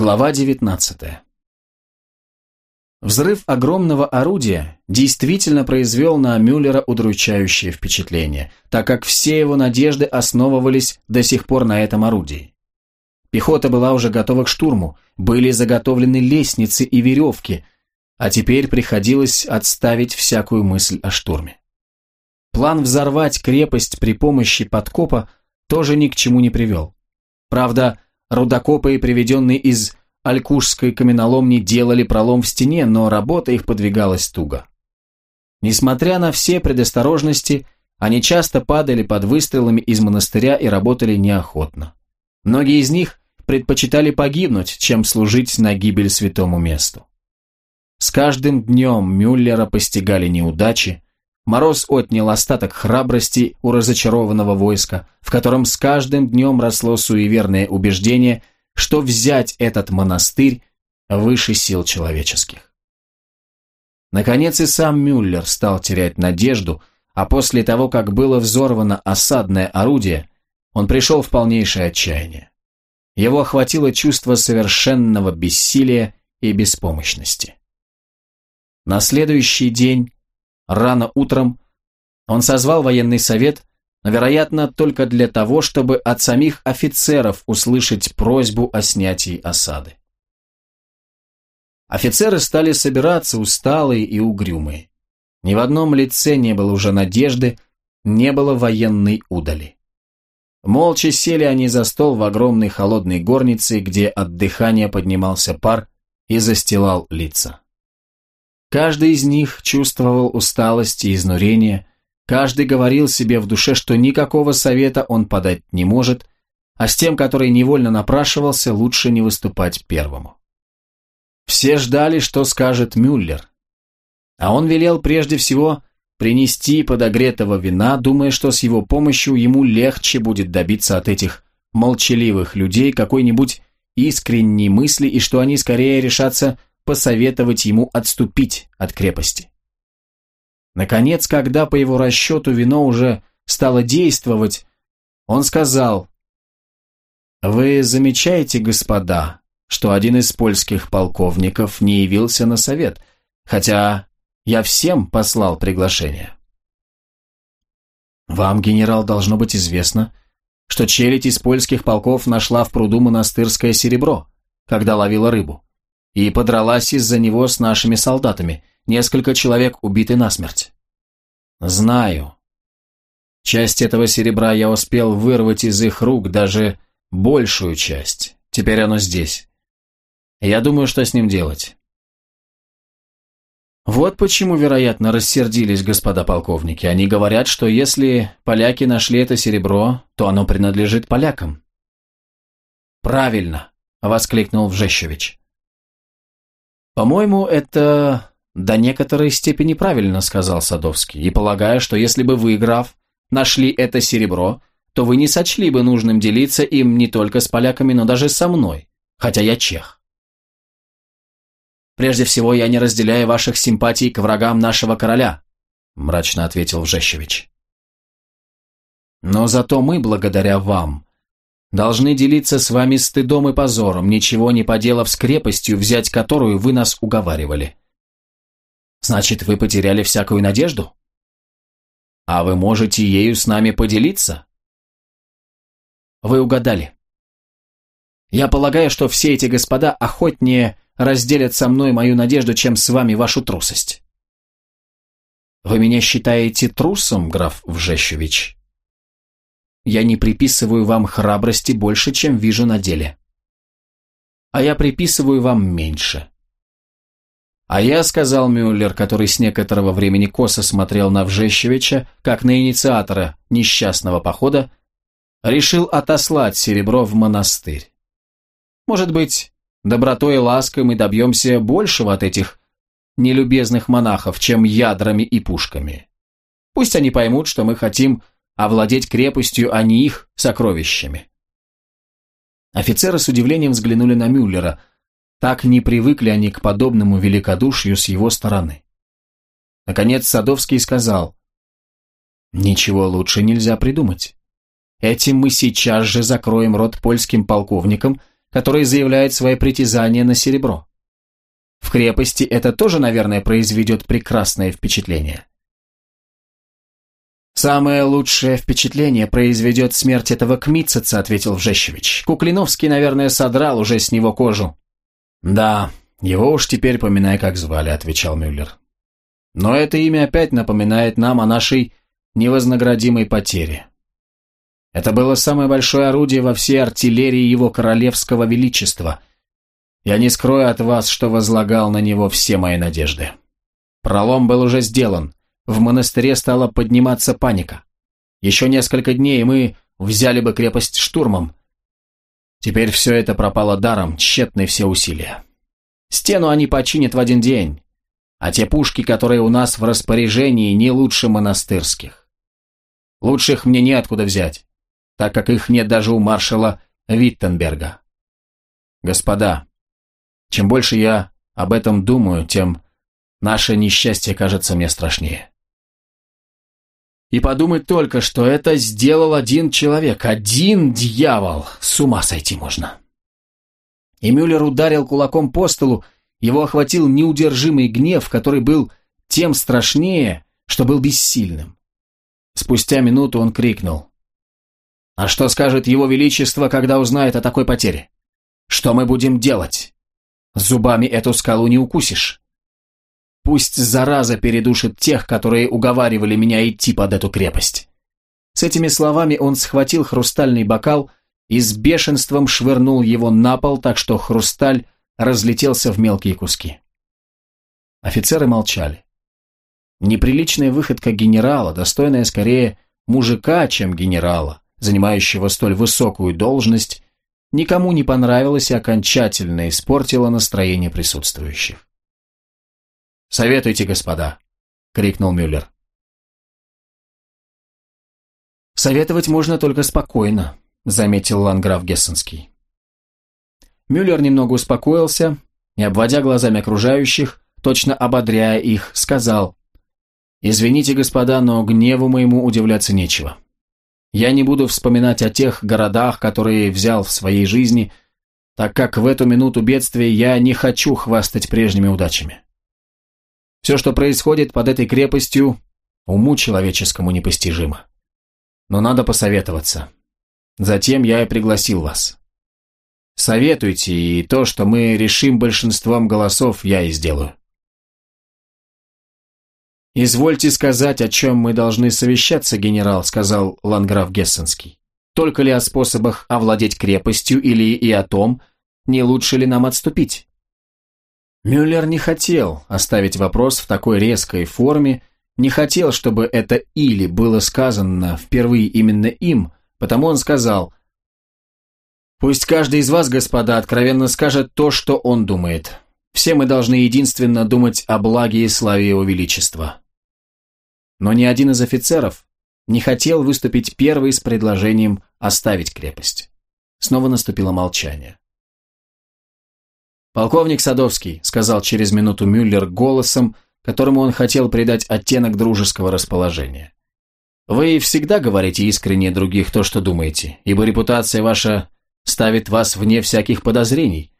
Глава 19 Взрыв огромного орудия действительно произвел на Мюллера удручающее впечатление, так как все его надежды основывались до сих пор на этом орудии. Пехота была уже готова к штурму, были заготовлены лестницы и веревки, а теперь приходилось отставить всякую мысль о штурме. План взорвать крепость при помощи подкопа тоже ни к чему не привел. Правда, рудокопы, приведенные из Алькушской каменоломни, делали пролом в стене, но работа их подвигалась туго. Несмотря на все предосторожности, они часто падали под выстрелами из монастыря и работали неохотно. Многие из них предпочитали погибнуть, чем служить на гибель святому месту. С каждым днем Мюллера постигали неудачи, Мороз отнял остаток храбрости у разочарованного войска, в котором с каждым днем росло суеверное убеждение, что взять этот монастырь выше сил человеческих. Наконец и сам Мюллер стал терять надежду, а после того, как было взорвано осадное орудие, он пришел в полнейшее отчаяние. Его охватило чувство совершенного бессилия и беспомощности. На следующий день Рано утром он созвал военный совет, но, вероятно, только для того, чтобы от самих офицеров услышать просьбу о снятии осады. Офицеры стали собираться усталые и угрюмые. Ни в одном лице не было уже надежды, не было военной удали. Молча сели они за стол в огромной холодной горнице, где от дыхания поднимался пар и застилал лица. Каждый из них чувствовал усталость и изнурение, каждый говорил себе в душе, что никакого совета он подать не может, а с тем, который невольно напрашивался, лучше не выступать первому. Все ждали, что скажет Мюллер. А он велел прежде всего принести подогретого вина, думая, что с его помощью ему легче будет добиться от этих молчаливых людей какой-нибудь искренней мысли и что они скорее решатся посоветовать ему отступить от крепости. Наконец, когда по его расчету вино уже стало действовать, он сказал, «Вы замечаете, господа, что один из польских полковников не явился на совет, хотя я всем послал приглашение?» «Вам, генерал, должно быть известно, что челядь из польских полков нашла в пруду монастырское серебро, когда ловила рыбу и подралась из-за него с нашими солдатами. Несколько человек убиты насмерть. Знаю. Часть этого серебра я успел вырвать из их рук, даже большую часть. Теперь оно здесь. Я думаю, что с ним делать. Вот почему, вероятно, рассердились господа полковники. Они говорят, что если поляки нашли это серебро, то оно принадлежит полякам. «Правильно!» — воскликнул Вжещевич. «По-моему, это до некоторой степени правильно», — сказал Садовский, «и полагаю, что если бы вы, граф, нашли это серебро, то вы не сочли бы нужным делиться им не только с поляками, но даже со мной, хотя я чех. Прежде всего, я не разделяю ваших симпатий к врагам нашего короля», — мрачно ответил Вжещевич. «Но зато мы, благодаря вам, должны делиться с вами стыдом и позором, ничего не поделав с крепостью, взять которую вы нас уговаривали. Значит, вы потеряли всякую надежду? А вы можете ею с нами поделиться? Вы угадали. Я полагаю, что все эти господа охотнее разделят со мной мою надежду, чем с вами вашу трусость. Вы меня считаете трусом, граф Вжещевич? Я не приписываю вам храбрости больше, чем вижу на деле. А я приписываю вам меньше. А я, сказал Мюллер, который с некоторого времени косо смотрел на Вжещевича, как на инициатора несчастного похода, решил отослать серебро в монастырь. Может быть, добротой и лаской мы добьемся большего от этих нелюбезных монахов, чем ядрами и пушками. Пусть они поймут, что мы хотим овладеть крепостью, а не их сокровищами. Офицеры с удивлением взглянули на Мюллера. Так не привыкли они к подобному великодушию с его стороны. Наконец Садовский сказал, «Ничего лучше нельзя придумать. Этим мы сейчас же закроем рот польским полковникам который заявляет свои притязания на серебро. В крепости это тоже, наверное, произведет прекрасное впечатление. «Самое лучшее впечатление произведет смерть этого Кмитцица», — ответил Вжещевич. «Куклиновский, наверное, содрал уже с него кожу». «Да, его уж теперь поминай, как звали», — отвечал Мюллер. «Но это имя опять напоминает нам о нашей невознаградимой потере. Это было самое большое орудие во всей артиллерии его королевского величества. Я не скрою от вас, что возлагал на него все мои надежды. Пролом был уже сделан, в монастыре стала подниматься паника. Еще несколько дней, и мы взяли бы крепость штурмом. Теперь все это пропало даром, тщетны все усилия. Стену они починят в один день, а те пушки, которые у нас в распоряжении, не лучше монастырских. Лучших мне неоткуда взять, так как их нет даже у маршала Виттенберга. Господа, чем больше я об этом думаю, тем наше несчастье кажется мне страшнее. И подумать только, что это сделал один человек, один дьявол, с ума сойти можно. И Мюллер ударил кулаком по столу, его охватил неудержимый гнев, который был тем страшнее, что был бессильным. Спустя минуту он крикнул. «А что скажет его величество, когда узнает о такой потере? Что мы будем делать? Зубами эту скалу не укусишь. Пусть зараза передушит тех, которые уговаривали меня идти под эту крепость». С этими словами он схватил хрустальный бокал и с бешенством швырнул его на пол, так что хрусталь разлетелся в мелкие куски. Офицеры молчали. Неприличная выходка генерала, достойная скорее мужика, чем генерала, занимающего столь высокую должность, никому не понравилась и окончательно испортила настроение присутствующих. «Советуйте, господа!» — крикнул Мюллер. «Советовать можно только спокойно», — заметил Ланграф Гессенский. Мюллер немного успокоился и, обводя глазами окружающих, точно ободряя их, сказал, Извините, господа, но гневу моему удивляться нечего. Я не буду вспоминать о тех городах, которые взял в своей жизни, так как в эту минуту бедствия я не хочу хвастать прежними удачами. Все, что происходит под этой крепостью, уму человеческому непостижимо. Но надо посоветоваться. Затем я и пригласил вас. Советуйте, и то, что мы решим большинством голосов, я и сделаю. «Извольте сказать, о чем мы должны совещаться, генерал», сказал Ланграф Гессенский. «Только ли о способах овладеть крепостью или и о том, не лучше ли нам отступить?» Мюллер не хотел оставить вопрос в такой резкой форме, не хотел, чтобы это «или» было сказано впервые именно им, потому он сказал «Пусть каждый из вас, господа, откровенно скажет то, что он думает. Все мы должны единственно думать о благе и славе его величества но ни один из офицеров не хотел выступить первый с предложением оставить крепость. Снова наступило молчание. «Полковник Садовский», — сказал через минуту Мюллер голосом, которому он хотел придать оттенок дружеского расположения. «Вы всегда говорите искренне других то, что думаете, ибо репутация ваша ставит вас вне всяких подозрений».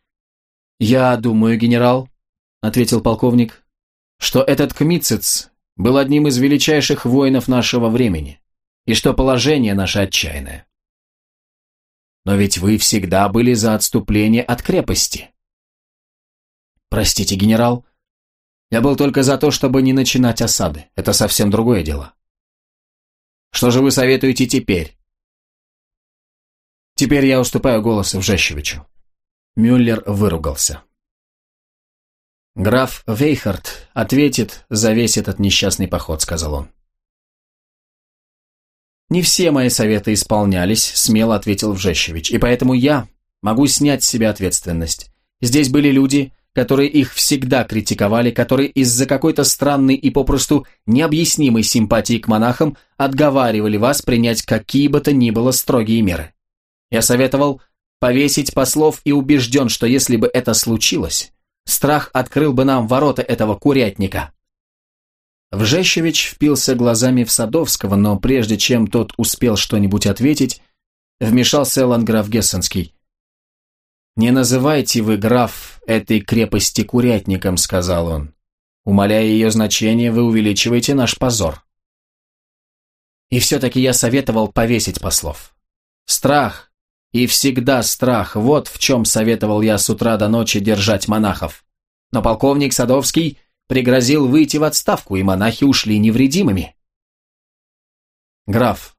«Я думаю, генерал», — ответил полковник, — «что этот Кмицец был одним из величайших воинов нашего времени, и что положение наше отчаянное. Но ведь вы всегда были за отступление от крепости. Простите, генерал, я был только за то, чтобы не начинать осады. Это совсем другое дело. Что же вы советуете теперь? Теперь я уступаю голосу Вжещевичу. Мюллер выругался. «Граф Вейхард ответит за весь этот несчастный поход», — сказал он. «Не все мои советы исполнялись», — смело ответил Вжещевич, «и поэтому я могу снять с себя ответственность. Здесь были люди, которые их всегда критиковали, которые из-за какой-то странной и попросту необъяснимой симпатии к монахам отговаривали вас принять какие бы то ни было строгие меры. Я советовал повесить послов и убежден, что если бы это случилось, страх открыл бы нам ворота этого курятника. Вжещевич впился глазами в Садовского, но прежде чем тот успел что-нибудь ответить, вмешался Ланграф Гессенский. «Не называйте вы, граф, этой крепости курятником», — сказал он. «Умаляя ее значение, вы увеличиваете наш позор». И все-таки я советовал повесить послов. Страх, и всегда страх, вот в чем советовал я с утра до ночи держать монахов. Но полковник Садовский пригрозил выйти в отставку, и монахи ушли невредимыми. «Граф,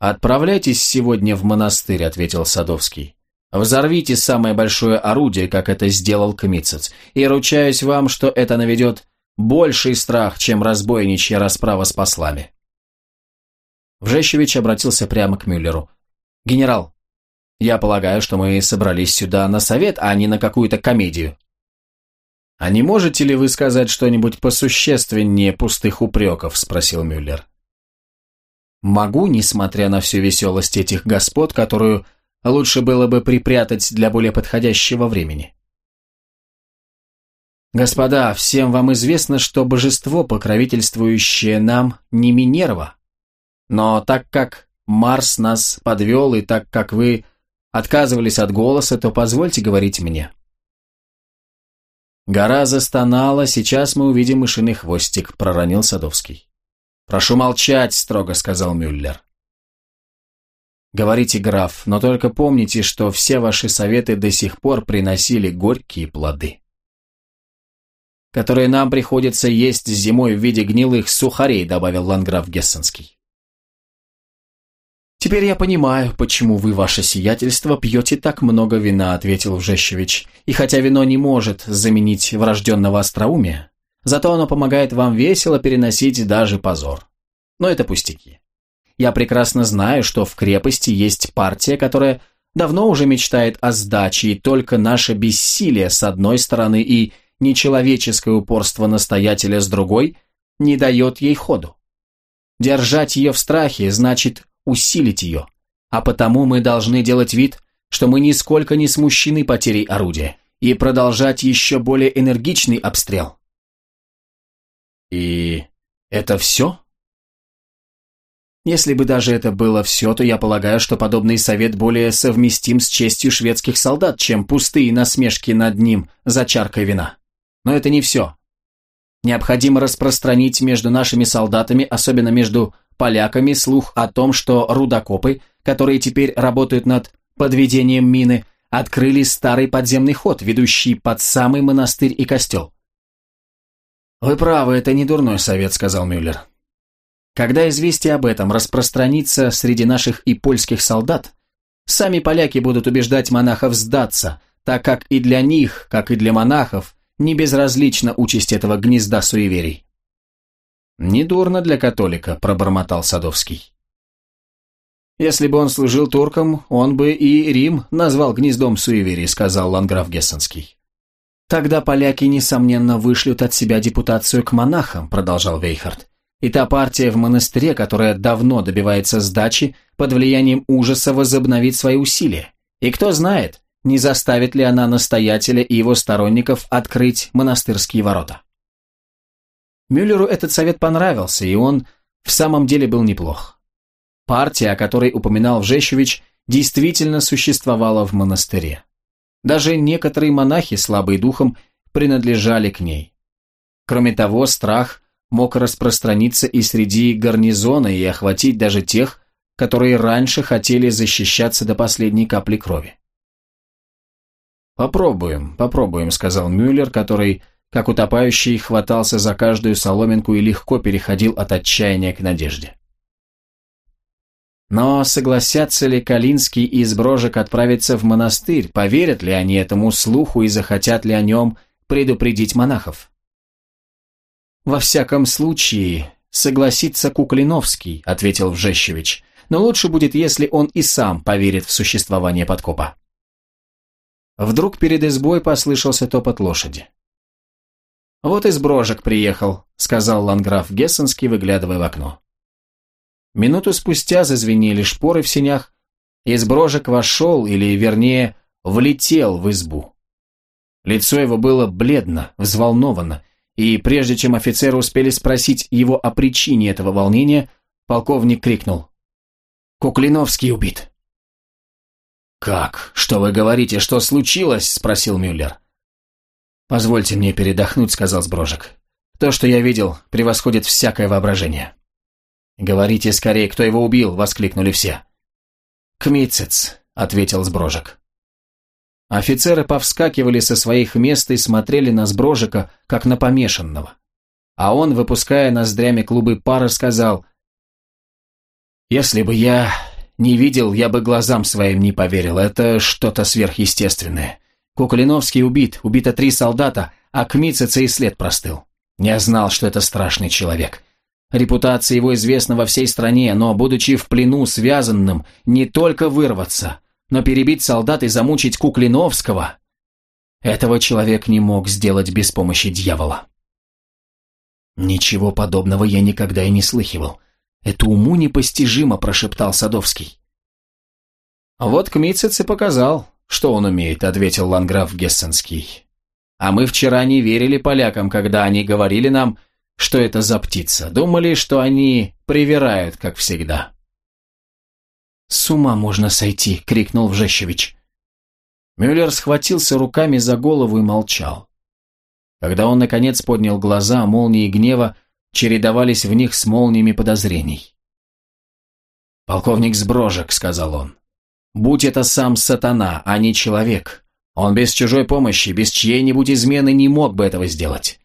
отправляйтесь сегодня в монастырь», — ответил Садовский. Взорвите самое большое орудие, как это сделал Кмицец, и ручаюсь вам, что это наведет больший страх, чем разбойничья расправа с послами. Вжещевич обратился прямо к Мюллеру. «Генерал, я полагаю, что мы собрались сюда на совет, а не на какую-то комедию». «А не можете ли вы сказать что-нибудь посущественнее пустых упреков?» – спросил Мюллер. «Могу, несмотря на всю веселость этих господ, которую лучше было бы припрятать для более подходящего времени. Господа, всем вам известно, что божество, покровительствующее нам, не Минерва. Но так как Марс нас подвел, и так как вы отказывались от голоса, то позвольте говорить мне. Гора застонала, сейчас мы увидим мышиный хвостик, проронил Садовский. Прошу молчать, строго сказал Мюллер. Говорите, граф, но только помните, что все ваши советы до сих пор приносили горькие плоды. Которые нам приходится есть зимой в виде гнилых сухарей, добавил ланграф Гессенский. «Теперь я понимаю, почему вы, ваше сиятельство, пьете так много вина», ответил Вжещевич. «И хотя вино не может заменить врожденного остроумия, зато оно помогает вам весело переносить даже позор. Но это пустяки. Я прекрасно знаю, что в крепости есть партия, которая давно уже мечтает о сдаче, и только наше бессилие с одной стороны и нечеловеческое упорство настоятеля с другой не дает ей ходу. Держать ее в страхе значит усилить ее, а потому мы должны делать вид, что мы нисколько не смущены потерей орудия и продолжать еще более энергичный обстрел. И это все? Если бы даже это было все, то я полагаю, что подобный совет более совместим с честью шведских солдат, чем пустые насмешки над ним за чаркой вина. Но это не все. Необходимо распространить между нашими солдатами, особенно между поляками, слух о том, что рудокопы, которые теперь работают над подведением мины, открыли старый подземный ход, ведущий под самый монастырь и костел. «Вы правы, это не дурной совет», — сказал Мюллер. Когда известие об этом распространится среди наших и польских солдат, сами поляки будут убеждать монахов сдаться, так как и для них, как и для монахов, не безразлична участь этого гнезда суеверий. «Недурно для католика», – пробормотал Садовский. «Если бы он служил туркам, он бы и Рим назвал гнездом суеверий», – сказал Ланграф Гессенский. «Тогда поляки, несомненно, вышлют от себя депутацию к монахам», – продолжал Вейхард. И та партия в монастыре, которая давно добивается сдачи, под влиянием ужаса возобновит свои усилия. И кто знает, не заставит ли она настоятеля и его сторонников открыть монастырские ворота. Мюллеру этот совет понравился, и он в самом деле был неплох. Партия, о которой упоминал Вжещевич, действительно существовала в монастыре. Даже некоторые монахи, слабые духом, принадлежали к ней. Кроме того, страх мог распространиться и среди гарнизона и охватить даже тех, которые раньше хотели защищаться до последней капли крови. «Попробуем, попробуем», — сказал Мюллер, который, как утопающий, хватался за каждую соломинку и легко переходил от отчаяния к надежде. Но согласятся ли Калинский и Изброжек отправиться в монастырь, поверят ли они этому слуху и захотят ли о нем предупредить монахов? «Во всяком случае, согласится Куклиновский», — ответил Вжещевич. «Но лучше будет, если он и сам поверит в существование подкопа». Вдруг перед избой послышался топот лошади. «Вот из брожек приехал», — сказал ланграф Гессенский, выглядывая в окно. Минуту спустя зазвенели шпоры в сенях, из брожек вошел, или, вернее, влетел в избу. Лицо его было бледно, взволновано, и прежде чем офицеры успели спросить его о причине этого волнения, полковник крикнул. «Куклиновский убит!» «Как? Что вы говорите? Что случилось?» – спросил Мюллер. «Позвольте мне передохнуть», – сказал Сброжек. «То, что я видел, превосходит всякое воображение». «Говорите скорее, кто его убил!» – воскликнули все. «Кмицец», – ответил Сброжек. Офицеры повскакивали со своих мест и смотрели на Сброжика, как на помешанного. А он, выпуская ноздрями клубы пара, сказал, «Если бы я не видел, я бы глазам своим не поверил. Это что-то сверхъестественное. Куклиновский убит, убито три солдата, а Кмицеца и след простыл. Я знал, что это страшный человек. Репутация его известна во всей стране, но, будучи в плену связанным, не только вырваться, но перебить солдат и замучить Куклиновского, этого человек не мог сделать без помощи дьявола. Ничего подобного я никогда и не слыхивал. Это уму непостижимо, прошептал Садовский. Вот Кмитцец и показал, что он умеет, ответил Ланграф Гессенский. А мы вчера не верили полякам, когда они говорили нам, что это за птица. Думали, что они привирают, как всегда. «С ума можно сойти!» — крикнул Вжещевич. Мюллер схватился руками за голову и молчал. Когда он, наконец, поднял глаза, молнии гнева чередовались в них с молниями подозрений. «Полковник Сброжек», — сказал он, — «будь это сам сатана, а не человек. Он без чужой помощи, без чьей-нибудь измены не мог бы этого сделать.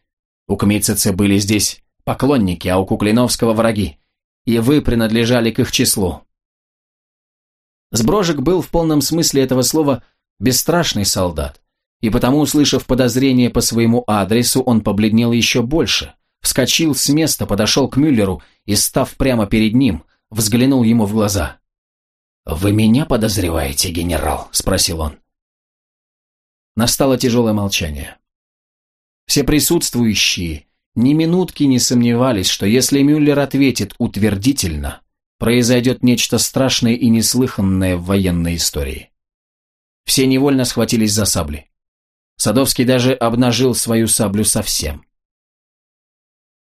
У Кмитцицы были здесь поклонники, а у Куклиновского враги, и вы принадлежали к их числу». Сброжек был в полном смысле этого слова бесстрашный солдат, и потому, услышав подозрение по своему адресу, он побледнел еще больше, вскочил с места, подошел к Мюллеру и, став прямо перед ним, взглянул ему в глаза. «Вы меня подозреваете, генерал?» – спросил он. Настало тяжелое молчание. Все присутствующие ни минутки не сомневались, что если Мюллер ответит утвердительно, произойдет нечто страшное и неслыханное в военной истории. Все невольно схватились за сабли. Садовский даже обнажил свою саблю совсем.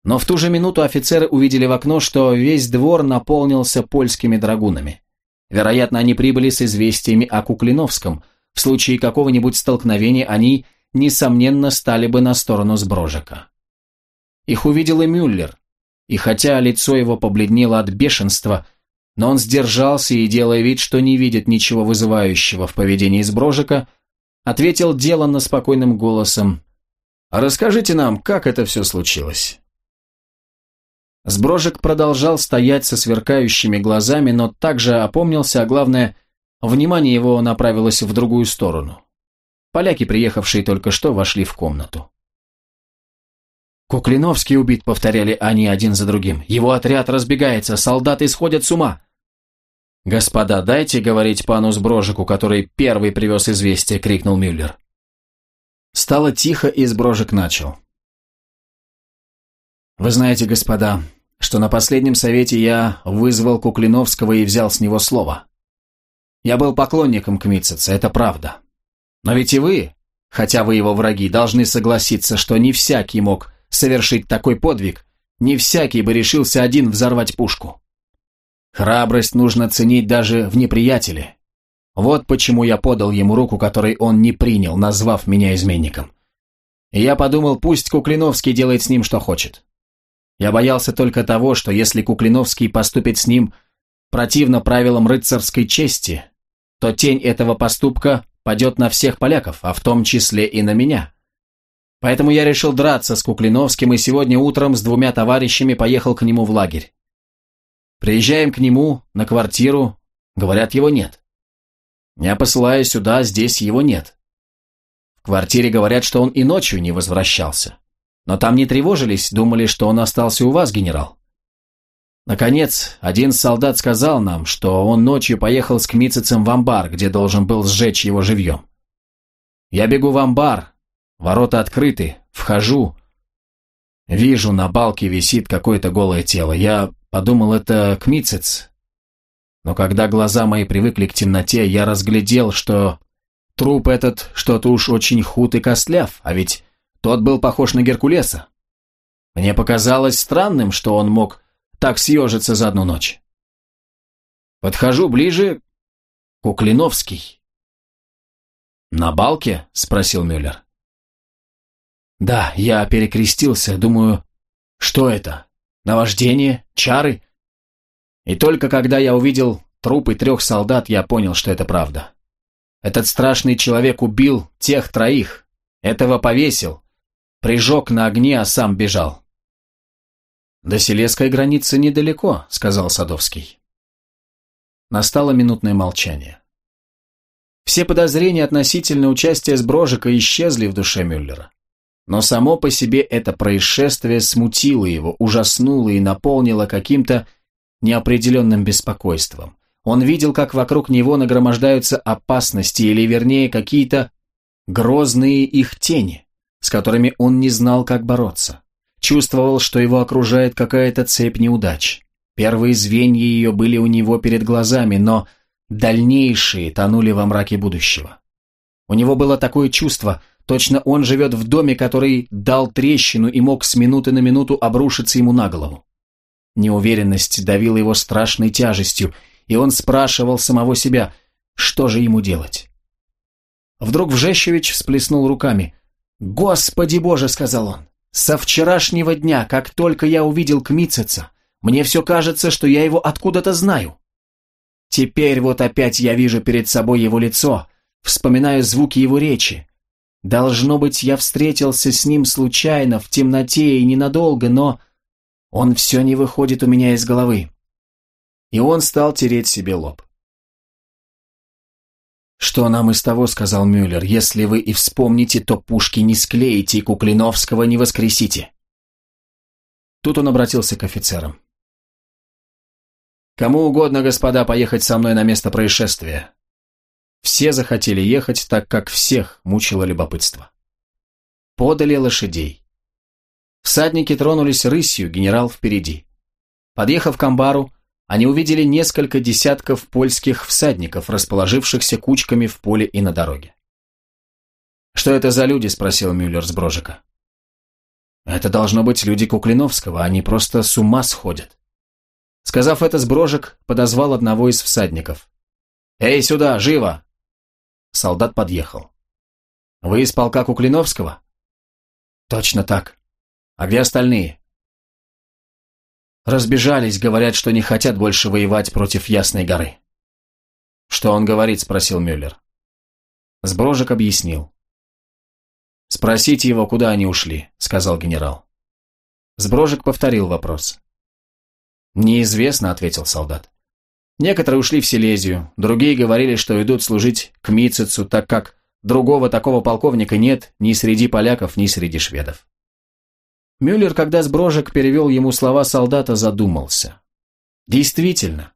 Но в ту же минуту офицеры увидели в окно, что весь двор наполнился польскими драгунами. Вероятно, они прибыли с известиями о Куклиновском. В случае какого-нибудь столкновения они, несомненно, стали бы на сторону Сброжика. Их увидел и Мюллер, и хотя лицо его побледнело от бешенства, но он сдержался и, делая вид, что не видит ничего вызывающего в поведении Сброжика, ответил деланно спокойным голосом «Расскажите нам, как это все случилось?» Сброжек продолжал стоять со сверкающими глазами, но также опомнился, а главное, внимание его направилось в другую сторону. Поляки, приехавшие только что, вошли в комнату. «Куклиновский убит», — повторяли они один за другим. «Его отряд разбегается, солдаты сходят с ума». «Господа, дайте говорить пану Сброжику, который первый привез известие», — крикнул Мюллер. Стало тихо, и Сброжик начал. «Вы знаете, господа, что на последнем совете я вызвал Куклиновского и взял с него слово. Я был поклонником Кмитцица, это правда. Но ведь и вы, хотя вы его враги, должны согласиться, что не всякий мог совершить такой подвиг, не всякий бы решился один взорвать пушку. Храбрость нужно ценить даже в неприятеле. Вот почему я подал ему руку, которой он не принял, назвав меня изменником. Я подумал, пусть Куклиновский делает с ним, что хочет. Я боялся только того, что если Куклиновский поступит с ним противно правилам рыцарской чести, то тень этого поступка падет на всех поляков, а в том числе и на меня. Поэтому я решил драться с Куклиновским и сегодня утром с двумя товарищами поехал к нему в лагерь. Приезжаем к нему на квартиру, говорят, его нет. Я посылаю сюда, здесь его нет. В квартире говорят, что он и ночью не возвращался. Но там не тревожились, думали, что он остался у вас, генерал. Наконец, один солдат сказал нам, что он ночью поехал с Кмицицем в амбар, где должен был сжечь его живьем. Я бегу в амбар, ворота открыты, вхожу. Вижу, на балке висит какое-то голое тело. Я подумал, это Кмицец. Но когда глаза мои привыкли к темноте, я разглядел, что труп этот что-то уж очень худ и костляв, а ведь тот был похож на Геркулеса. Мне показалось странным, что он мог так съежиться за одну ночь. Подхожу ближе. Куклиновский. «На балке?» – спросил Мюллер. «Да, я перекрестился, думаю, что это? Наваждение? Чары?» И только когда я увидел трупы трех солдат, я понял, что это правда. Этот страшный человек убил тех троих, этого повесил, прижег на огне, а сам бежал. «До Селесской границы недалеко», — сказал Садовский. Настало минутное молчание. Все подозрения относительно участия Сброжика исчезли в душе Мюллера. Но само по себе это происшествие смутило его, ужаснуло и наполнило каким-то неопределенным беспокойством. Он видел, как вокруг него нагромождаются опасности, или вернее какие-то грозные их тени, с которыми он не знал, как бороться. Чувствовал, что его окружает какая-то цепь неудач. Первые звенья ее были у него перед глазами, но дальнейшие тонули во мраке будущего. У него было такое чувство, точно он живет в доме, который дал трещину и мог с минуты на минуту обрушиться ему на голову. Неуверенность давила его страшной тяжестью, и он спрашивал самого себя, что же ему делать. Вдруг Вжещевич всплеснул руками. «Господи Боже!» — сказал он. Со вчерашнего дня, как только я увидел Кмитцица, мне все кажется, что я его откуда-то знаю. Теперь вот опять я вижу перед собой его лицо, вспоминаю звуки его речи. Должно быть, я встретился с ним случайно, в темноте и ненадолго, но он все не выходит у меня из головы. И он стал тереть себе лоб. «Что нам из того, — сказал Мюллер, — если вы и вспомните, то пушки не склеите и Куклиновского не воскресите». Тут он обратился к офицерам. «Кому угодно, господа, поехать со мной на место происшествия». Все захотели ехать, так как всех мучило любопытство. Подали лошадей. Всадники тронулись рысью, генерал впереди. Подъехав к амбару, они увидели несколько десятков польских всадников, расположившихся кучками в поле и на дороге. «Что это за люди?» – спросил Мюллер с Брожика. «Это должно быть люди Куклиновского, они просто с ума сходят». Сказав это, Сброжек подозвал одного из всадников. «Эй, сюда, живо!» Солдат подъехал. «Вы из полка Куклиновского?» «Точно так. А где остальные?» Разбежались, говорят, что не хотят больше воевать против Ясной горы. «Что он говорит?» – спросил Мюллер. Сброжек объяснил. «Спросите его, куда они ушли», – сказал генерал. Сброжек повторил вопрос. «Неизвестно», – ответил солдат. «Некоторые ушли в Силезию, другие говорили, что идут служить к Мицицу, так как другого такого полковника нет ни среди поляков, ни среди шведов». Мюллер, когда Сброжек перевел ему слова солдата, задумался. Действительно,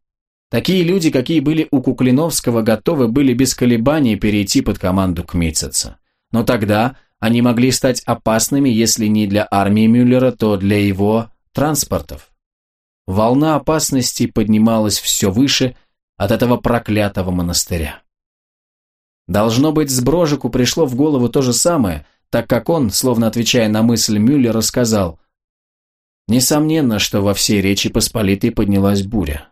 такие люди, какие были у Куклиновского, готовы были без колебаний перейти под команду Кмитцеца. Но тогда они могли стать опасными, если не для армии Мюллера, то для его транспортов. Волна опасности поднималась все выше от этого проклятого монастыря. Должно быть, Сброжику пришло в голову то же самое – так как он, словно отвечая на мысль Мюллера, сказал «Несомненно, что во всей Речи Посполитой поднялась буря.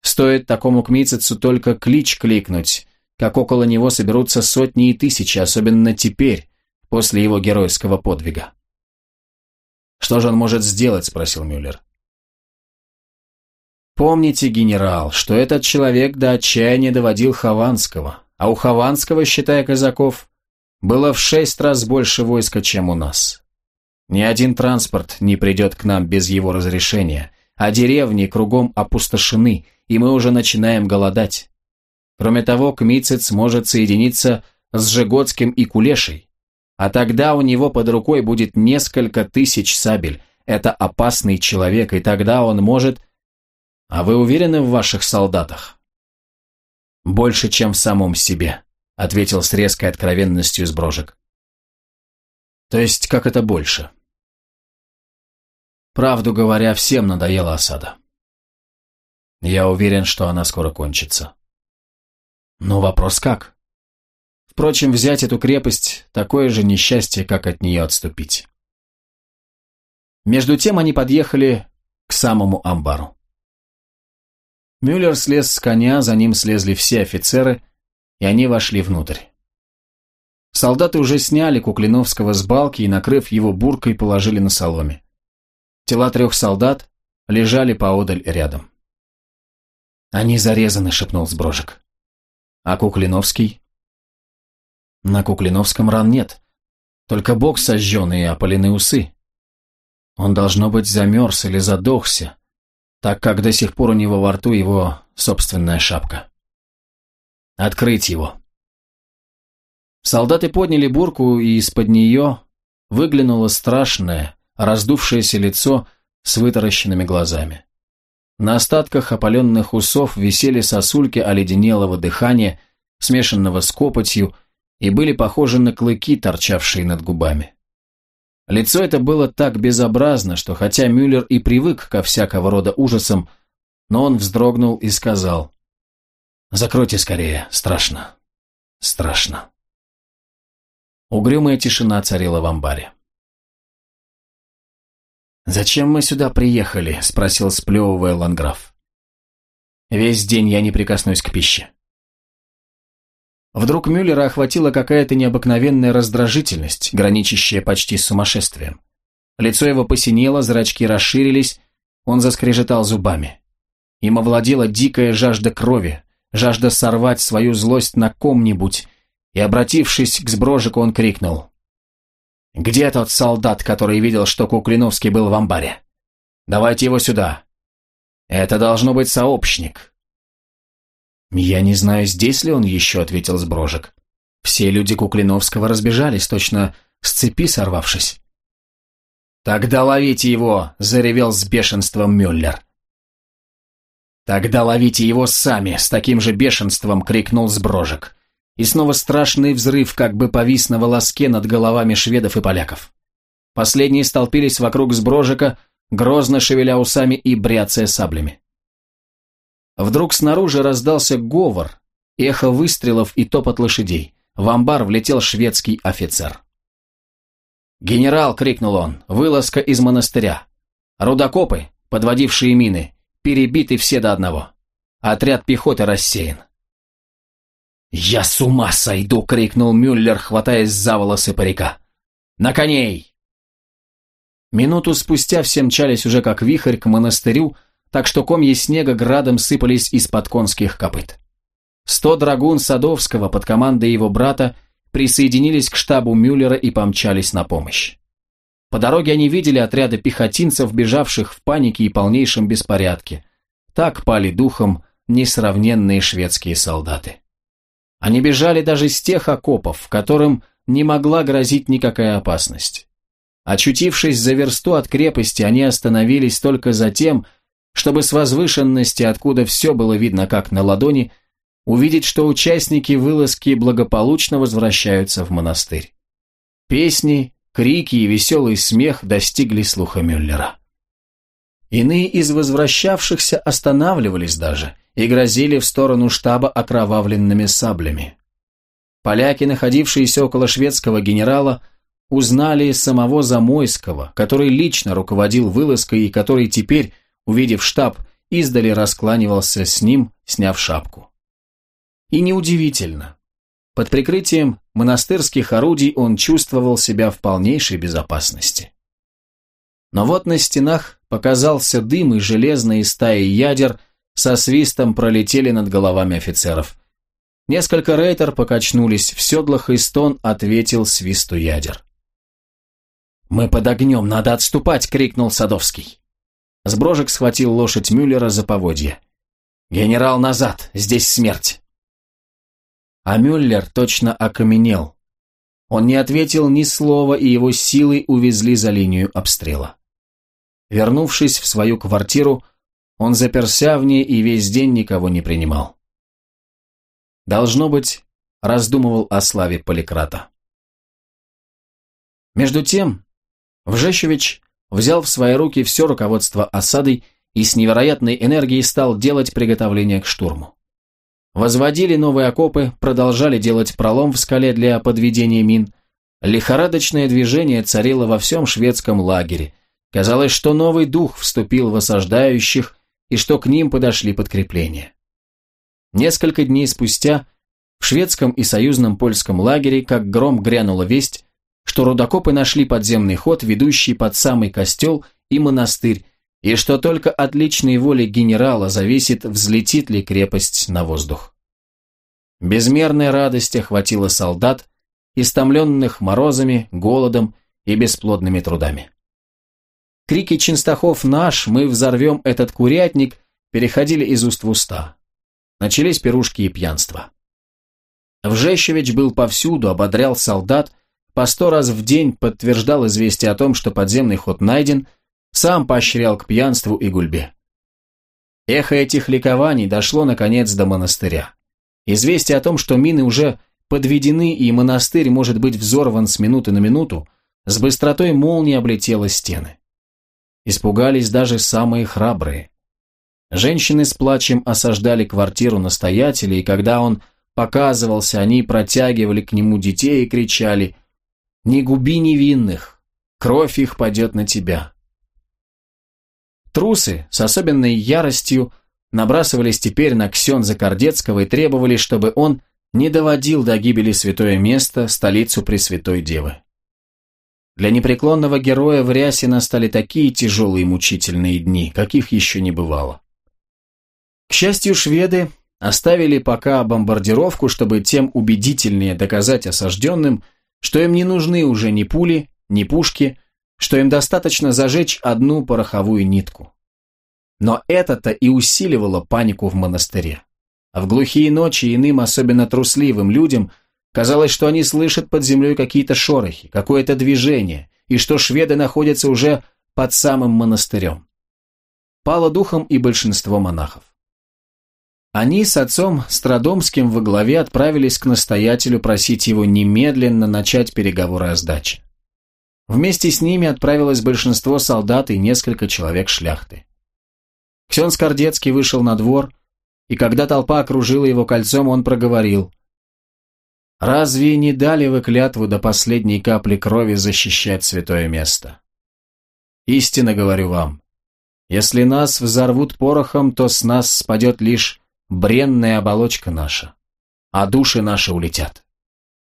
Стоит такому кмицецу только клич кликнуть, как около него соберутся сотни и тысячи, особенно теперь, после его геройского подвига». «Что же он может сделать?» – спросил Мюллер. «Помните, генерал, что этот человек до отчаяния доводил Хованского, а у Хованского, считая казаков, было в шесть раз больше войска, чем у нас. Ни один транспорт не придет к нам без его разрешения, а деревни кругом опустошены, и мы уже начинаем голодать. Кроме того, Кмицец может соединиться с Жегодским и Кулешей, а тогда у него под рукой будет несколько тысяч сабель. Это опасный человек, и тогда он может... А вы уверены в ваших солдатах? Больше, чем в самом себе ответил с резкой откровенностью Сброжек. То есть, как это больше? Правду говоря, всем надоела осада. Я уверен, что она скоро кончится. Но вопрос как? Впрочем, взять эту крепость – такое же несчастье, как от нее отступить. Между тем они подъехали к самому амбару. Мюллер слез с коня, за ним слезли все офицеры – и они вошли внутрь. Солдаты уже сняли Куклиновского с балки и, накрыв его буркой, положили на соломе. Тела трех солдат лежали поодаль рядом. «Они зарезаны», — шепнул Сброжек. «А Куклиновский?» «На Куклиновском ран нет. Только бок сожженный и опалены усы. Он, должно быть, замерз или задохся, так как до сих пор у него во рту его собственная шапка. Открыть его!» Солдаты подняли бурку, и из-под нее выглянуло страшное, раздувшееся лицо с вытаращенными глазами. На остатках опаленных усов висели сосульки оледенелого дыхания, смешанного с копотью, и были похожи на клыки, торчавшие над губами. Лицо это было так безобразно, что хотя Мюллер и привык ко всякого рода ужасам, но он вздрогнул и сказал «Закройте скорее, страшно, страшно». Угрюмая тишина царила в амбаре. «Зачем мы сюда приехали?» – спросил, сплевывая Ланграф. «Весь день я не прикоснусь к пище». Вдруг Мюллера охватила какая-то необыкновенная раздражительность, граничащая почти с сумасшествием. Лицо его посинело, зрачки расширились, он заскрежетал зубами. Им овладела дикая жажда крови, жажда сорвать свою злость на ком-нибудь, и, обратившись к сброжику, он крикнул. «Где тот солдат, который видел, что Куклиновский был в амбаре? Давайте его сюда. Это должно быть сообщник». «Я не знаю, здесь ли он еще», — ответил сброжик. «Все люди Куклиновского разбежались, точно с цепи сорвавшись». «Тогда ловите его!» — заревел с бешенством Мюллер. «Тогда ловите его сами!» — с таким же бешенством крикнул сброжик и снова страшный взрыв как бы повис на волоске над головами шведов и поляков. Последние столпились вокруг сброжика, грозно шевеля усами и бряцая саблями. Вдруг снаружи раздался говор, эхо выстрелов и топот лошадей. В амбар влетел шведский офицер. «Генерал!» — крикнул он. «Вылазка из монастыря! Рудокопы, подводившие мины, перебиты все до одного. Отряд пехоты рассеян. «Я с ума сойду!» — крикнул Мюллер, хватаясь за волосы парика. «На коней!» Минуту спустя все мчались уже как вихрь к монастырю, так что комья снега градом сыпались из-под конских копыт. Сто драгун Садовского под командой его брата присоединились к штабу Мюллера и помчались на помощь. По дороге они видели отряды пехотинцев, бежавших в панике и полнейшем беспорядке. Так пали духом несравненные шведские солдаты. Они бежали даже с тех окопов, которым не могла грозить никакая опасность. Очутившись за версту от крепости, они остановились только за тем, чтобы с возвышенности, откуда все было видно как на ладони, увидеть, что участники вылазки благополучно возвращаются в монастырь. Песни, крики и веселый смех достигли слуха Мюллера. Иные из возвращавшихся останавливались даже и грозили в сторону штаба окровавленными саблями. Поляки, находившиеся около шведского генерала, узнали самого Замойского, который лично руководил вылазкой и который теперь, увидев штаб, издали раскланивался с ним, сняв шапку. И неудивительно. Под прикрытием монастырских орудий он чувствовал себя в полнейшей безопасности. Но вот на стенах показался дым и железные стаи ядер – со свистом пролетели над головами офицеров. Несколько рейтер покачнулись в седлах, и стон ответил свисту ядер. «Мы под огнем, надо отступать!» — крикнул Садовский. Сброжек схватил лошадь Мюллера за поводья. «Генерал, назад! Здесь смерть!» А Мюллер точно окаменел. Он не ответил ни слова, и его силой увезли за линию обстрела. Вернувшись в свою квартиру, он заперся в ней и весь день никого не принимал. Должно быть, раздумывал о славе Поликрата. Между тем, Вжещевич взял в свои руки все руководство осадой и с невероятной энергией стал делать приготовление к штурму. Возводили новые окопы, продолжали делать пролом в скале для подведения мин. Лихорадочное движение царило во всем шведском лагере. Казалось, что новый дух вступил в осаждающих, и что к ним подошли подкрепления. Несколько дней спустя в шведском и союзном польском лагере как гром грянула весть, что рудокопы нашли подземный ход, ведущий под самый костел и монастырь, и что только от личной воли генерала зависит, взлетит ли крепость на воздух. Безмерная радость охватила солдат, истомленных морозами, голодом и бесплодными трудами. Крики Чинстахов «Наш! Мы взорвем этот курятник!» переходили из уст в уста. Начались пирушки и пьянство. Вжещевич был повсюду, ободрял солдат, по сто раз в день подтверждал известие о том, что подземный ход найден, сам поощрял к пьянству и гульбе. Эхо этих ликований дошло, наконец, до монастыря. Известие о том, что мины уже подведены и монастырь может быть взорван с минуты на минуту, с быстротой молнии облетело стены. Испугались даже самые храбрые. Женщины с плачем осаждали квартиру настоятеля, и когда он показывался, они протягивали к нему детей и кричали «Не губи невинных, кровь их падет на тебя». Трусы с особенной яростью набрасывались теперь на Ксенза Кордецкого и требовали, чтобы он не доводил до гибели святое место, столицу Пресвятой Девы. Для непреклонного героя в рясе настали такие тяжелые мучительные дни, каких еще не бывало. К счастью, шведы оставили пока бомбардировку, чтобы тем убедительнее доказать осажденным, что им не нужны уже ни пули, ни пушки, что им достаточно зажечь одну пороховую нитку. Но это-то и усиливало панику в монастыре. А в глухие ночи иным, особенно трусливым людям – Казалось, что они слышат под землей какие-то шорохи, какое-то движение, и что шведы находятся уже под самым монастырем. Пало духом и большинство монахов. Они с отцом Страдомским во главе отправились к настоятелю просить его немедленно начать переговоры о сдаче. Вместе с ними отправилось большинство солдат и несколько человек шляхты. Ксен Скордецкий вышел на двор, и когда толпа окружила его кольцом, он проговорил – Разве не дали вы клятву до последней капли крови защищать святое место? Истинно говорю вам, если нас взорвут порохом, то с нас спадет лишь бренная оболочка наша, а души наши улетят.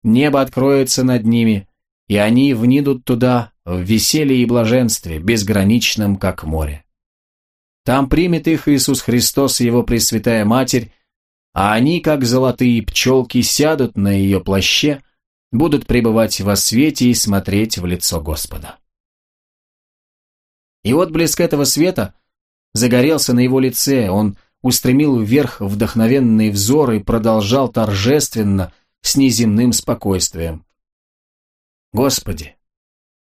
Небо откроется над ними, и они внидут туда в веселье и блаженстве, безграничном, как море. Там примет их Иисус Христос и Его Пресвятая Матерь, а они, как золотые пчелки, сядут на ее плаще, будут пребывать во свете и смотреть в лицо Господа. И вот блеск этого света загорелся на его лице, он устремил вверх вдохновенный взор и продолжал торжественно, с неземным спокойствием. «Господи,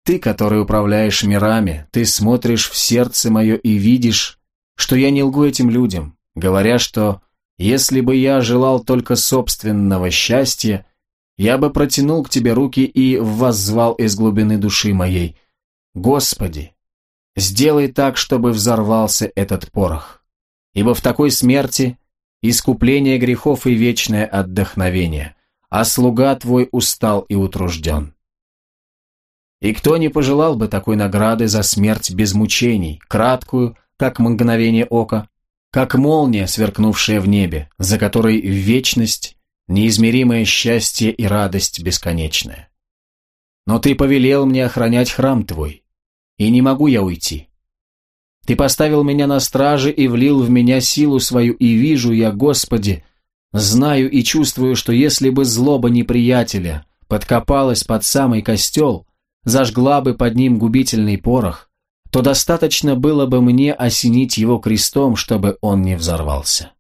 Ты, который управляешь мирами, Ты смотришь в сердце мое и видишь, что я не лгу этим людям, говоря, что если бы я желал только собственного счастья, я бы протянул к тебе руки и воззвал из глубины души моей. Господи, сделай так, чтобы взорвался этот порох. Ибо в такой смерти искупление грехов и вечное отдохновение, а слуга твой устал и утружден. И кто не пожелал бы такой награды за смерть без мучений, краткую, как мгновение ока, как молния, сверкнувшая в небе, за которой вечность, неизмеримое счастье и радость бесконечная. Но ты повелел мне охранять храм твой, и не могу я уйти. Ты поставил меня на страже и влил в меня силу свою, и вижу я, Господи, знаю и чувствую, что если бы злоба неприятеля подкопалась под самый костел, зажгла бы под ним губительный порох, то достаточно было бы мне осенить его крестом, чтобы он не взорвался.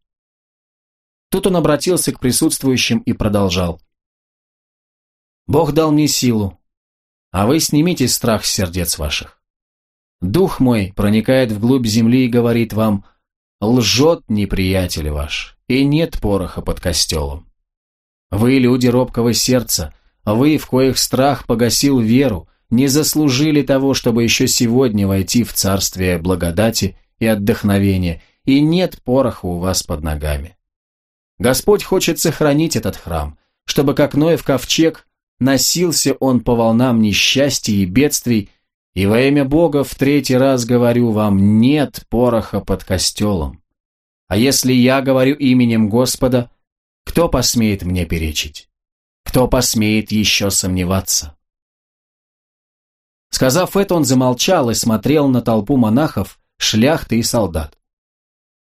Тут он обратился к присутствующим и продолжал. «Бог дал мне силу, а вы снимите страх с сердец ваших. Дух мой проникает вглубь земли и говорит вам, лжет неприятель ваш, и нет пороха под костелом. Вы люди робкого сердца, вы, в коих страх погасил веру, не заслужили того, чтобы еще сегодня войти в царствие благодати и отдохновения, и нет пороха у вас под ногами. Господь хочет сохранить этот храм, чтобы как Ноев ковчег носился он по волнам несчастья и бедствий, и во имя Бога в третий раз говорю вам, нет пороха под костелом. А если я говорю именем Господа, Кто посмеет мне перечить? Кто посмеет еще сомневаться? Сказав это, он замолчал и смотрел на толпу монахов, шляхты и солдат.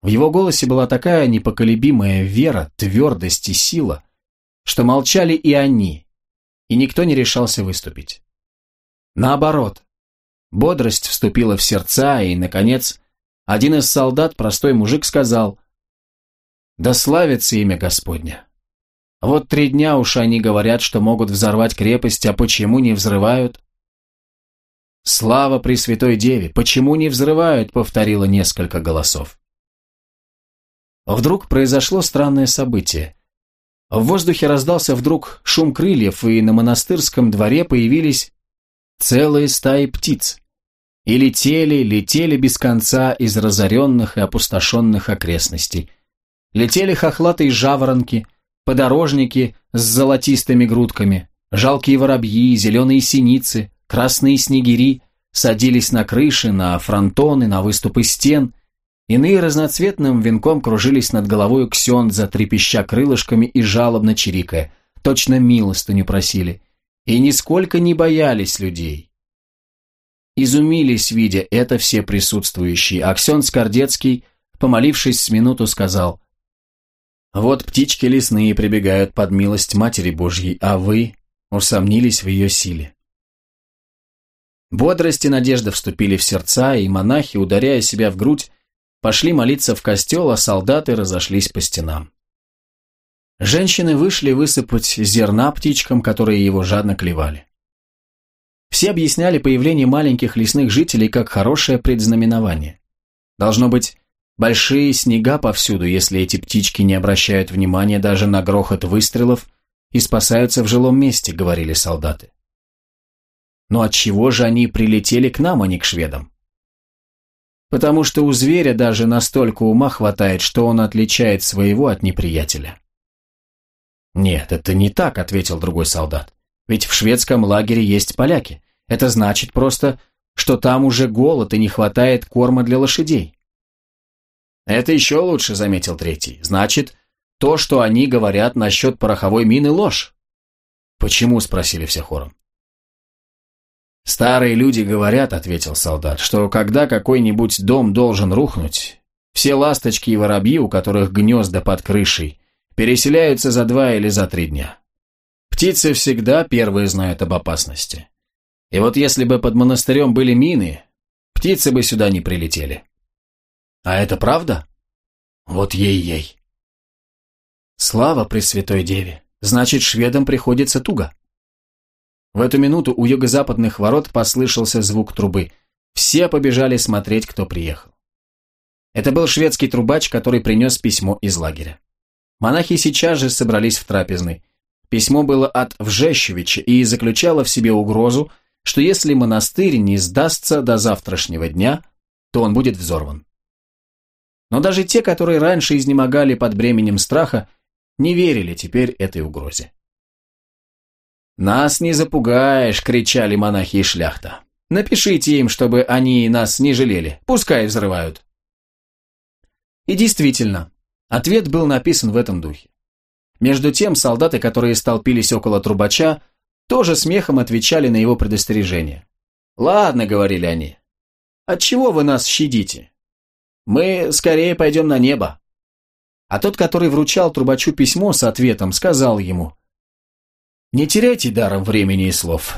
В его голосе была такая непоколебимая вера, твердость и сила, что молчали и они, и никто не решался выступить. Наоборот, бодрость вступила в сердца, и, наконец, один из солдат, простой мужик, сказал «Да славится имя Господня! Вот три дня уж они говорят, что могут взорвать крепость, а почему не взрывают?» «Слава Пресвятой Деве! Почему не взрывают?» — повторило несколько голосов. Вдруг произошло странное событие. В воздухе раздался вдруг шум крыльев, и на монастырском дворе появились целые стаи птиц. И летели, летели без конца из разоренных и опустошенных окрестностей. Летели хохлатые жаворонки, подорожники с золотистыми грудками, жалкие воробьи, зеленые синицы, красные снегири, садились на крыши, на фронтоны, на выступы стен – Иные разноцветным венком кружились над головой ксендза, трепеща крылышками и жалобно чирикая. Точно милостыню просили. И нисколько не боялись людей. Изумились, видя это все присутствующие. Аксен Скордецкий, помолившись с минуту, сказал, «Вот птички лесные прибегают под милость Матери Божьей, а вы усомнились в ее силе». Бодрость и надежда вступили в сердца, и монахи, ударяя себя в грудь, Пошли молиться в костел, а солдаты разошлись по стенам. Женщины вышли высыпать зерна птичкам, которые его жадно клевали. Все объясняли появление маленьких лесных жителей как хорошее предзнаменование. Должно быть, большие снега повсюду, если эти птички не обращают внимания даже на грохот выстрелов и спасаются в жилом месте, говорили солдаты. Но от чего же они прилетели к нам, а не к шведам? потому что у зверя даже настолько ума хватает, что он отличает своего от неприятеля. «Нет, это не так», — ответил другой солдат. «Ведь в шведском лагере есть поляки. Это значит просто, что там уже голод и не хватает корма для лошадей». «Это еще лучше», — заметил третий. «Значит, то, что они говорят насчет пороховой мины, ложь». «Почему?» — спросили все хором. «Старые люди говорят», — ответил солдат, «что когда какой-нибудь дом должен рухнуть, все ласточки и воробьи, у которых гнезда под крышей, переселяются за два или за три дня. Птицы всегда первые знают об опасности. И вот если бы под монастырем были мины, птицы бы сюда не прилетели. А это правда? Вот ей-ей. Слава Пресвятой Деве! Значит, шведам приходится туго. В эту минуту у юго-западных ворот послышался звук трубы. Все побежали смотреть, кто приехал. Это был шведский трубач, который принес письмо из лагеря. Монахи сейчас же собрались в трапезной. Письмо было от Вжещевича и заключало в себе угрозу, что если монастырь не сдастся до завтрашнего дня, то он будет взорван. Но даже те, которые раньше изнемогали под бременем страха, не верили теперь этой угрозе. «Нас не запугаешь!» — кричали монахи и шляхта. «Напишите им, чтобы они нас не жалели. Пускай взрывают». И действительно, ответ был написан в этом духе. Между тем, солдаты, которые столпились около трубача, тоже смехом отвечали на его предостережение. «Ладно», — говорили они, — «отчего вы нас щадите? Мы скорее пойдем на небо». А тот, который вручал трубачу письмо с ответом, сказал ему, не теряйте даром времени и слов.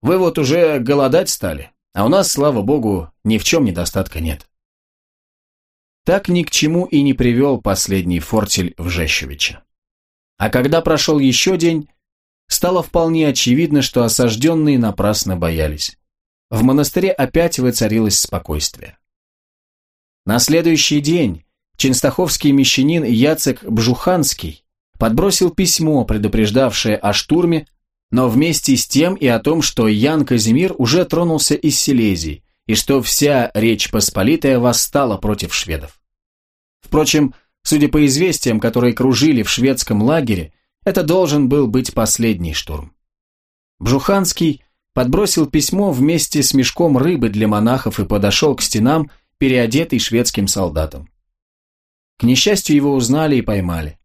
Вы вот уже голодать стали, а у нас, слава богу, ни в чем недостатка нет. Так ни к чему и не привел последний фортель Вжещевича. А когда прошел еще день, стало вполне очевидно, что осажденные напрасно боялись. В монастыре опять воцарилось спокойствие. На следующий день ченстаховский мещанин Яцек Бжуханский подбросил письмо, предупреждавшее о штурме, но вместе с тем и о том, что Ян Казимир уже тронулся из Силезии, и что вся Речь Посполитая восстала против шведов. Впрочем, судя по известиям, которые кружили в шведском лагере, это должен был быть последний штурм. Бжуханский подбросил письмо вместе с мешком рыбы для монахов и подошел к стенам, переодетый шведским солдатом. К несчастью, его узнали и поймали.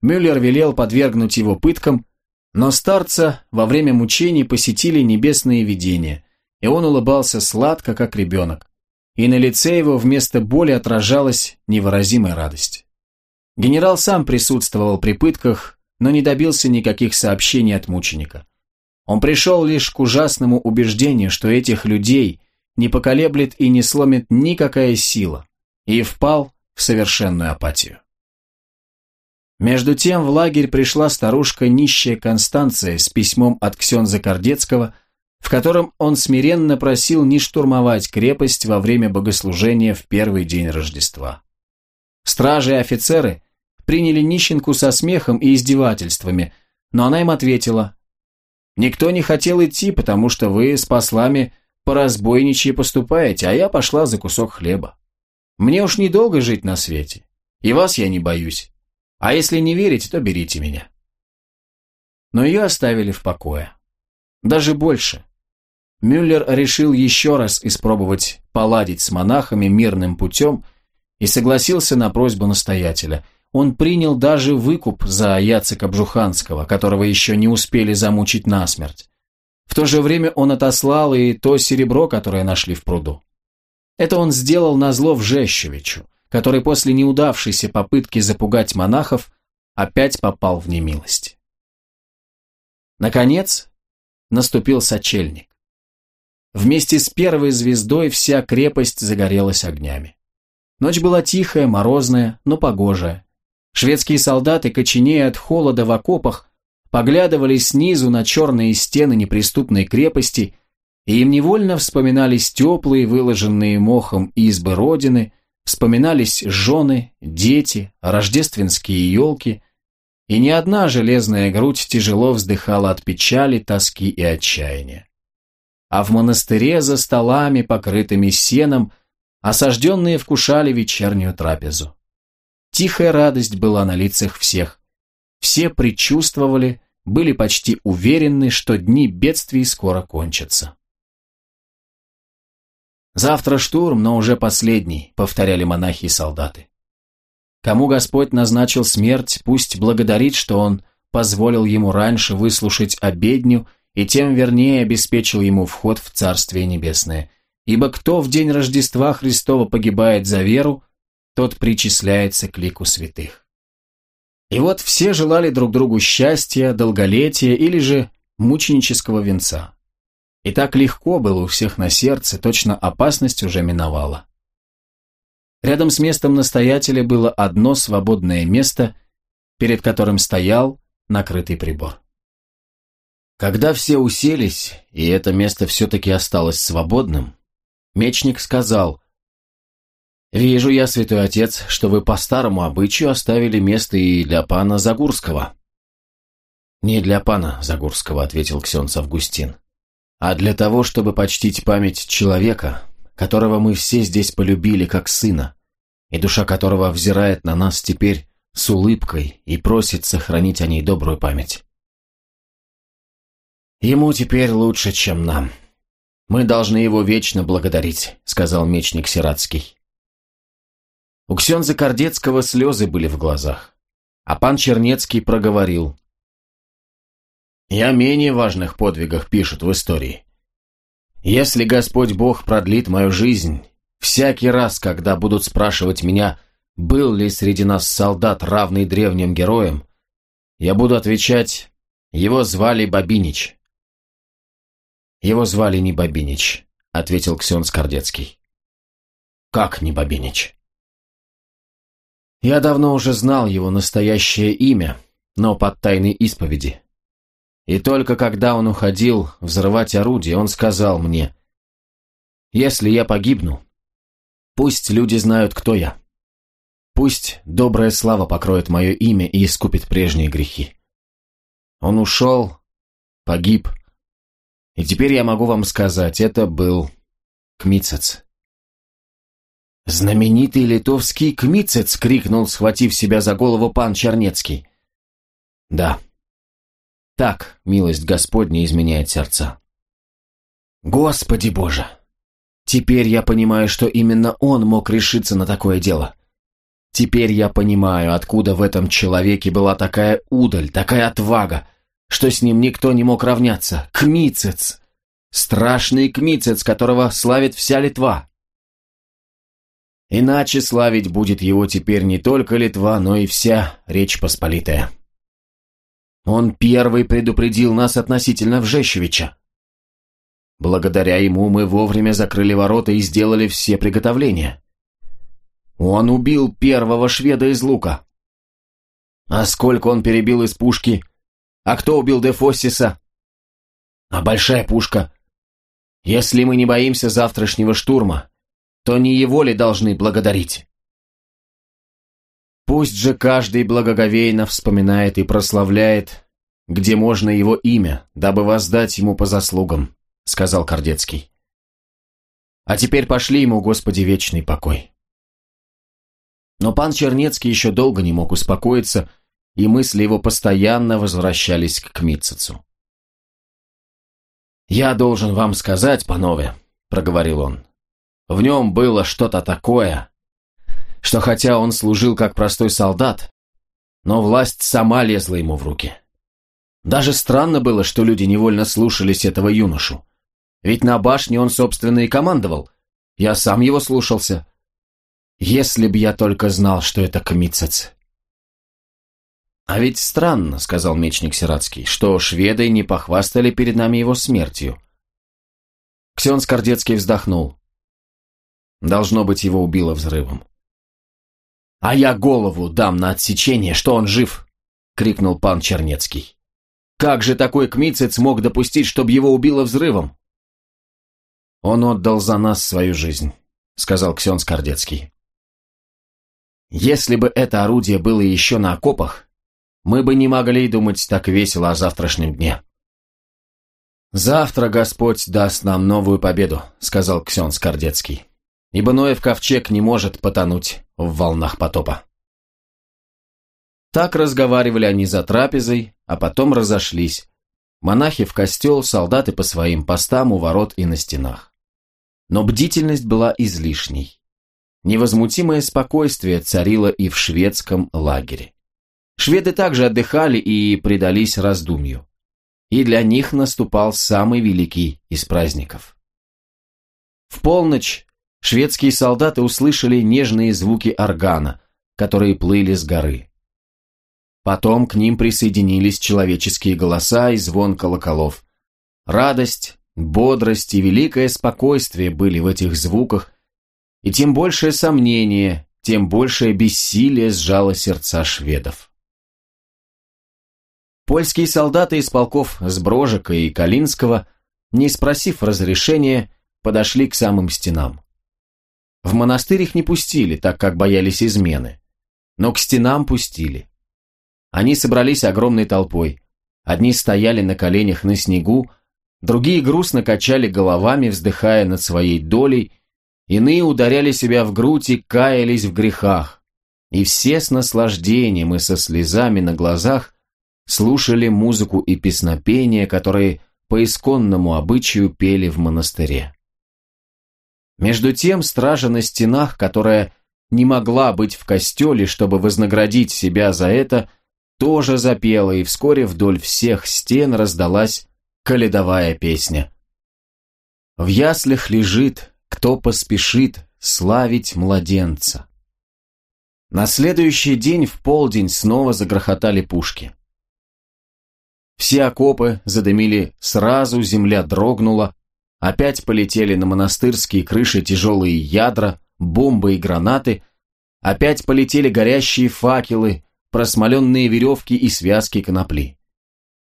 Мюллер велел подвергнуть его пыткам, но старца во время мучений посетили небесные видения, и он улыбался сладко, как ребенок, и на лице его вместо боли отражалась невыразимая радость. Генерал сам присутствовал при пытках, но не добился никаких сообщений от мученика. Он пришел лишь к ужасному убеждению, что этих людей не поколеблет и не сломит никакая сила, и впал в совершенную апатию. Между тем в лагерь пришла старушка нищая Констанция с письмом от Ксенза Кордецкого, в котором он смиренно просил не штурмовать крепость во время богослужения в первый день Рождества. Стражи и офицеры приняли нищенку со смехом и издевательствами, но она им ответила, «Никто не хотел идти, потому что вы с послами по разбойничьи поступаете, а я пошла за кусок хлеба. Мне уж недолго жить на свете, и вас я не боюсь. А если не верите, то берите меня». Но ее оставили в покое. Даже больше. Мюллер решил еще раз испробовать поладить с монахами мирным путем и согласился на просьбу настоятеля. Он принял даже выкуп за Яцека Бжуханского, которого еще не успели замучить насмерть. В то же время он отослал и то серебро, которое нашли в пруду. Это он сделал на зло Вжещевичу, который после неудавшейся попытки запугать монахов опять попал в немилость. Наконец, наступил сочельник. Вместе с первой звездой вся крепость загорелась огнями. Ночь была тихая, морозная, но погожая. Шведские солдаты, коченея от холода в окопах, поглядывали снизу на черные стены неприступной крепости, и им невольно вспоминались теплые, выложенные мохом избы Родины, вспоминались жены, дети, рождественские елки, и ни одна железная грудь тяжело вздыхала от печали, тоски и отчаяния. А в монастыре за столами, покрытыми сеном, Осажденные вкушали вечернюю трапезу. Тихая радость была на лицах всех. Все предчувствовали, были почти уверены, что дни бедствий скоро кончатся. «Завтра штурм, но уже последний», — повторяли монахи и солдаты. Кому Господь назначил смерть, пусть благодарит, что Он позволил ему раньше выслушать обедню и тем вернее обеспечил ему вход в Царствие Небесное — Ибо кто в день Рождества Христова погибает за веру, тот причисляется к лику святых. И вот все желали друг другу счастья, долголетия или же мученического венца. И так легко было у всех на сердце, точно опасность уже миновала. Рядом с местом настоятеля было одно свободное место, перед которым стоял накрытый прибор. Когда все уселись, и это место все-таки осталось свободным, Мечник сказал, «Вижу я, святой отец, что вы по старому обычаю оставили место и для пана Загурского». «Не для пана Загурского», — ответил Ксенц Августин, «а для того, чтобы почтить память человека, которого мы все здесь полюбили как сына, и душа которого взирает на нас теперь с улыбкой и просит сохранить о ней добрую память». «Ему теперь лучше, чем нам», «Мы должны его вечно благодарить», — сказал мечник Сиратский. У Ксенза Кордецкого слезы были в глазах, а пан Чернецкий проговорил. «И о менее важных подвигах пишут в истории. Если Господь Бог продлит мою жизнь, всякий раз, когда будут спрашивать меня, был ли среди нас солдат, равный древним героям, я буду отвечать, его звали Бабинич, его звали не Бабинич, ответил Ксен Скордецкий. Как не Бабинич? Я давно уже знал его настоящее имя, но под тайной исповеди. И только когда он уходил взрывать орудие, он сказал мне, «Если я погибну, пусть люди знают, кто я. Пусть добрая слава покроет мое имя и искупит прежние грехи». Он ушел, погиб, и теперь я могу вам сказать, это был Кмицец. «Знаменитый литовский Кмицец!» — крикнул, схватив себя за голову пан Чернецкий. «Да. Так милость Господня изменяет сердца». «Господи Боже! Теперь я понимаю, что именно он мог решиться на такое дело. Теперь я понимаю, откуда в этом человеке была такая удаль, такая отвага, что с ним никто не мог равняться. Кмицец! Страшный Кмицец, которого славит вся Литва. Иначе славить будет его теперь не только Литва, но и вся Речь Посполитая. Он первый предупредил нас относительно Вжещевича. Благодаря ему мы вовремя закрыли ворота и сделали все приготовления. Он убил первого шведа из лука. А сколько он перебил из пушки? А кто убил Дефоссиса? А большая пушка? Если мы не боимся завтрашнего штурма, то не его ли должны благодарить? Пусть же каждый благоговейно вспоминает и прославляет, где можно его имя, дабы воздать ему по заслугам, сказал Кордецкий. А теперь пошли ему, Господи, вечный покой. Но пан Чернецкий еще долго не мог успокоиться, и мысли его постоянно возвращались к Кмитцецу. «Я должен вам сказать, панове», — проговорил он, — «в нем было что-то такое, что хотя он служил как простой солдат, но власть сама лезла ему в руки. Даже странно было, что люди невольно слушались этого юношу. Ведь на башне он, собственно, и командовал. Я сам его слушался. Если б я только знал, что это Камицец. «А ведь странно», — сказал мечник Сиратский, «что шведы не похвастали перед нами его смертью». Ксен Скордецкий вздохнул. Должно быть, его убило взрывом. «А я голову дам на отсечение, что он жив!» — крикнул пан Чернецкий. «Как же такой кмицец мог допустить, чтобы его убило взрывом?» «Он отдал за нас свою жизнь», — сказал Ксен Скордецкий. «Если бы это орудие было еще на окопах, мы бы не могли думать так весело о завтрашнем дне. «Завтра Господь даст нам новую победу», — сказал Ксен Скордецкий. «Ибо Ноев ковчег не может потонуть в волнах потопа». Так разговаривали они за трапезой, а потом разошлись. Монахи в костел, солдаты по своим постам у ворот и на стенах. Но бдительность была излишней. Невозмутимое спокойствие царило и в шведском лагере. Шведы также отдыхали и предались раздумью. И для них наступал самый великий из праздников. В полночь шведские солдаты услышали нежные звуки органа, которые плыли с горы. Потом к ним присоединились человеческие голоса и звон колоколов. Радость, бодрость и великое спокойствие были в этих звуках, и тем большее сомнение, тем большее бессилие сжало сердца шведов. Польские солдаты из полков Сброжика и Калинского, не спросив разрешения, подошли к самым стенам. В монастырь их не пустили, так как боялись измены. Но к стенам пустили. Они собрались огромной толпой. Одни стояли на коленях на снегу, другие грустно качали головами, вздыхая над своей долей, иные ударяли себя в грудь и каялись в грехах. И все с наслаждением и со слезами на глазах слушали музыку и песнопения, которые по исконному обычаю пели в монастыре. Между тем стража на стенах, которая не могла быть в костеле, чтобы вознаградить себя за это, тоже запела, и вскоре вдоль всех стен раздалась каледовая песня. «В яслях лежит, кто поспешит славить младенца». На следующий день в полдень снова загрохотали пушки. Все окопы задымили сразу, земля дрогнула, опять полетели на монастырские крыши тяжелые ядра, бомбы и гранаты, опять полетели горящие факелы, просмоленные веревки и связки конопли.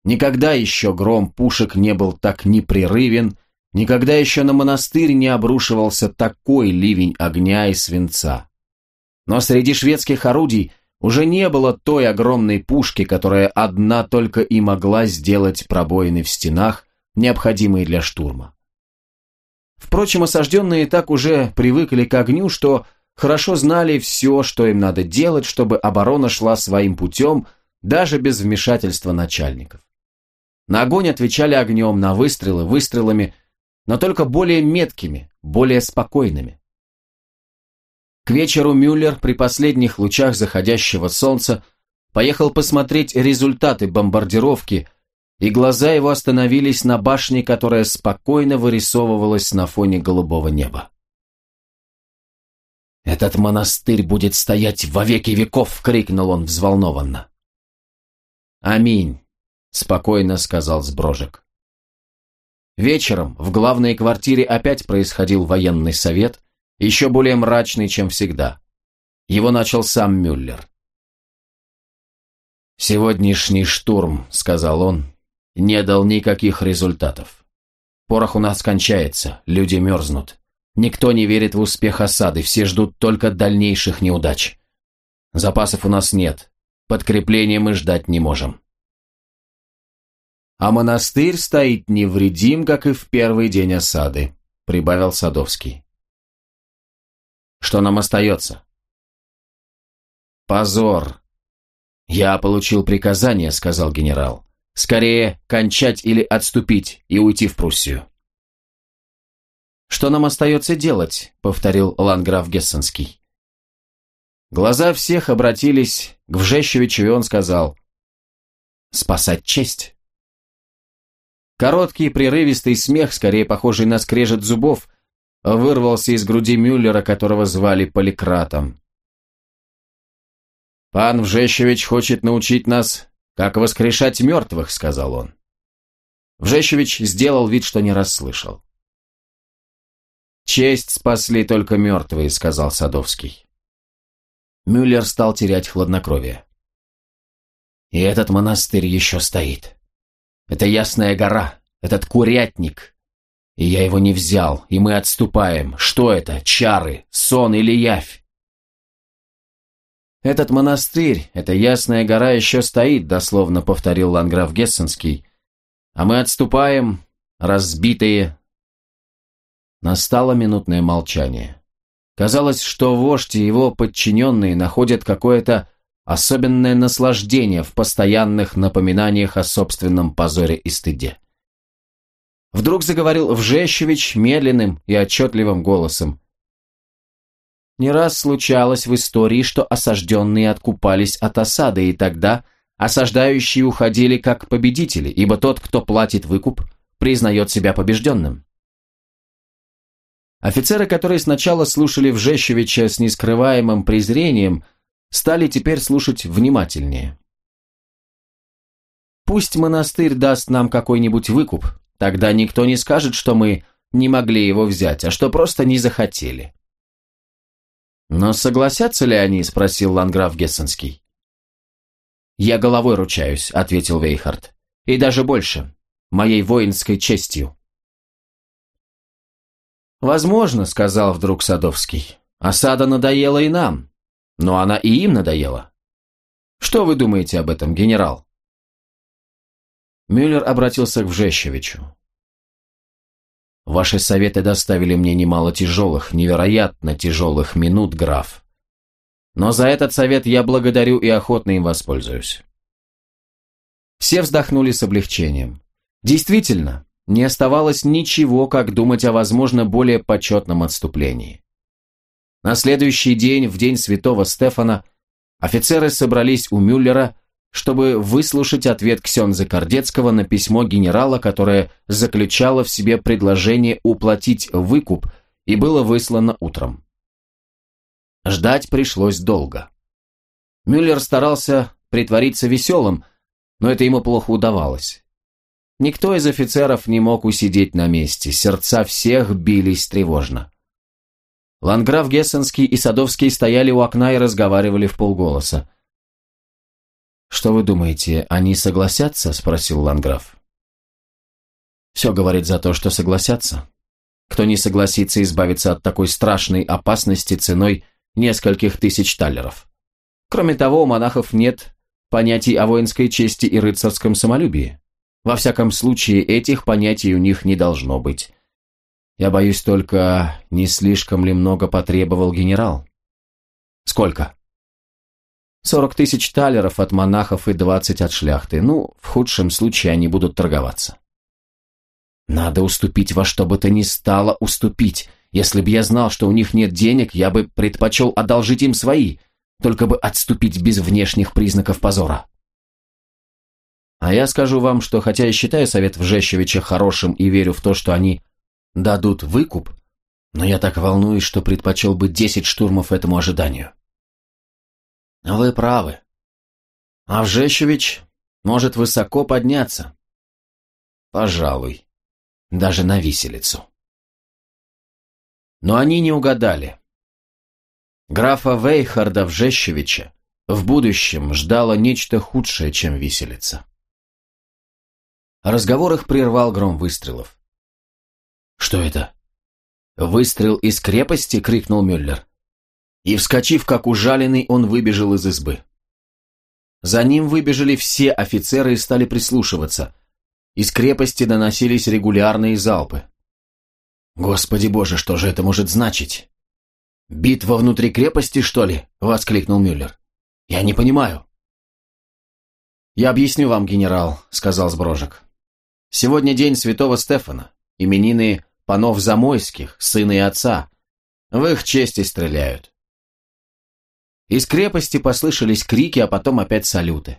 Никогда еще гром пушек не был так непрерывен, никогда еще на монастырь не обрушивался такой ливень огня и свинца. Но среди шведских орудий уже не было той огромной пушки, которая одна только и могла сделать пробоины в стенах, необходимые для штурма. Впрочем, осажденные так уже привыкли к огню, что хорошо знали все, что им надо делать, чтобы оборона шла своим путем, даже без вмешательства начальников. На огонь отвечали огнем, на выстрелы выстрелами, но только более меткими, более спокойными. К вечеру Мюллер при последних лучах заходящего солнца поехал посмотреть результаты бомбардировки, и глаза его остановились на башне, которая спокойно вырисовывалась на фоне голубого неба. «Этот монастырь будет стоять во веки веков!» — крикнул он взволнованно. «Аминь», — спокойно сказал Сброжек. Вечером в главной квартире опять происходил военный совет, еще более мрачный, чем всегда. Его начал сам Мюллер. «Сегодняшний штурм», — сказал он, — «не дал никаких результатов. Порох у нас кончается, люди мерзнут. Никто не верит в успех осады, все ждут только дальнейших неудач. Запасов у нас нет, подкрепления мы ждать не можем. А монастырь стоит невредим, как и в первый день осады, прибавил Садовский. Что нам остается? Позор. Я получил приказание, сказал генерал. Скорее кончать или отступить и уйти в Пруссию. «Что нам остается делать?» — повторил ланграф Гессенский. Глаза всех обратились к Вжещевичу, и он сказал «Спасать честь». Короткий прерывистый смех, скорее похожий на скрежет зубов, вырвался из груди Мюллера, которого звали Поликратом. «Пан Вжещевич хочет научить нас, как воскрешать мертвых», — сказал он. Вжещевич сделал вид, что не расслышал. «Честь спасли только мертвые», — сказал Садовский. Мюллер стал терять хладнокровие. «И этот монастырь еще стоит. Это Ясная гора, этот курятник. И я его не взял, и мы отступаем. Что это, чары, сон или явь?» «Этот монастырь, эта Ясная гора еще стоит», — дословно повторил Ланграф Гессенский. «А мы отступаем, разбитые, Настало минутное молчание. Казалось, что вождь и его подчиненные находят какое-то особенное наслаждение в постоянных напоминаниях о собственном позоре и стыде. Вдруг заговорил Вжещевич медленным и отчетливым голосом. Не раз случалось в истории, что осажденные откупались от осады, и тогда осаждающие уходили как победители, ибо тот, кто платит выкуп, признает себя побежденным. Офицеры, которые сначала слушали Вжещевича с нескрываемым презрением, стали теперь слушать внимательнее. «Пусть монастырь даст нам какой-нибудь выкуп, тогда никто не скажет, что мы не могли его взять, а что просто не захотели». «Но согласятся ли они?» – спросил Ланграф Гессенский. «Я головой ручаюсь», – ответил Вейхард. «И даже больше, моей воинской честью». «Возможно», — сказал вдруг Садовский. «Осада надоела и нам, но она и им надоела. Что вы думаете об этом, генерал?» Мюллер обратился к Вжещевичу. «Ваши советы доставили мне немало тяжелых, невероятно тяжелых минут, граф. Но за этот совет я благодарю и охотно им воспользуюсь». Все вздохнули с облегчением. Действительно, не оставалось ничего, как думать о, возможно, более почетном отступлении. На следующий день, в день святого Стефана, офицеры собрались у Мюллера, чтобы выслушать ответ Ксенза Кордецкого на письмо генерала, которое заключало в себе предложение уплатить выкуп и было выслано утром. Ждать пришлось долго. Мюллер старался притвориться веселым, но это ему плохо удавалось. Никто из офицеров не мог усидеть на месте, сердца всех бились тревожно. Ланграф Гессенский и Садовский стояли у окна и разговаривали в полголоса. «Что вы думаете, они согласятся?» – спросил Ланграф. «Все говорит за то, что согласятся. Кто не согласится избавиться от такой страшной опасности ценой нескольких тысяч талеров? Кроме того, у монахов нет понятий о воинской чести и рыцарском самолюбии. Во всяком случае, этих понятий у них не должно быть. Я боюсь только, не слишком ли много потребовал генерал? Сколько? Сорок тысяч талеров от монахов и двадцать от шляхты. Ну, в худшем случае они будут торговаться. Надо уступить во что бы то ни стало уступить, Если бы я знал, что у них нет денег, я бы предпочел одолжить им свои, только бы отступить без внешних признаков позора. А я скажу вам, что хотя я считаю совет Вжещевича хорошим и верю в то, что они дадут выкуп, но я так волнуюсь, что предпочел бы десять штурмов этому ожиданию. Вы правы. А Вжещевич может высоко подняться. Пожалуй, даже на виселицу. Но они не угадали. Графа Вейхарда Вжещевича в будущем ждало нечто худшее, чем виселица. Разговор их прервал гром выстрелов. «Что это?» «Выстрел из крепости?» — крикнул Мюллер. И, вскочив как ужаленный, он выбежал из избы. За ним выбежали все офицеры и стали прислушиваться. Из крепости доносились регулярные залпы. «Господи боже, что же это может значить?» «Битва внутри крепости, что ли?» — воскликнул Мюллер. «Я не понимаю». «Я объясню вам, генерал», — сказал Сброжек. «Сегодня день святого Стефана, именины панов Замойских, сына и отца. В их чести стреляют». Из крепости послышались крики, а потом опять салюты.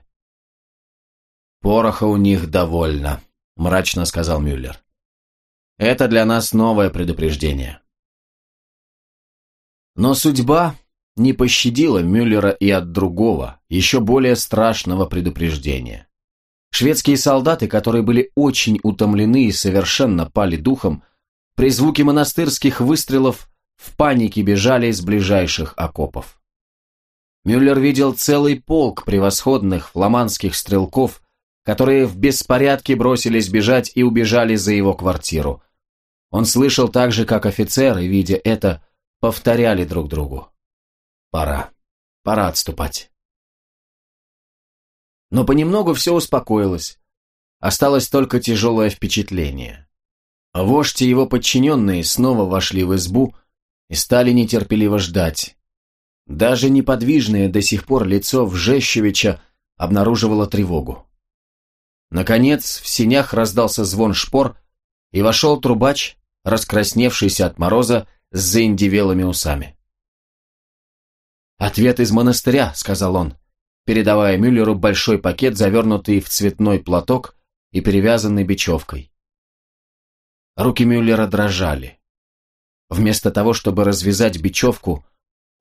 «Пороха у них довольно», — мрачно сказал Мюллер. Это для нас новое предупреждение. Но судьба не пощадила Мюллера и от другого, еще более страшного предупреждения. Шведские солдаты, которые были очень утомлены и совершенно пали духом, при звуке монастырских выстрелов в панике бежали из ближайших окопов. Мюллер видел целый полк превосходных фламандских стрелков, которые в беспорядке бросились бежать и убежали за его квартиру, он слышал так же, как офицеры, видя это, повторяли друг другу. «Пора, пора отступать». Но понемногу все успокоилось. Осталось только тяжелое впечатление. Вождь и его подчиненные снова вошли в избу и стали нетерпеливо ждать. Даже неподвижное до сих пор лицо Вжещевича обнаруживало тревогу. Наконец, в синях раздался звон шпор, и вошел трубач раскрасневшийся от мороза с заиндевелыми усами. «Ответ из монастыря», — сказал он, передавая Мюллеру большой пакет, завернутый в цветной платок и перевязанный бечевкой. Руки Мюллера дрожали. Вместо того, чтобы развязать бечевку,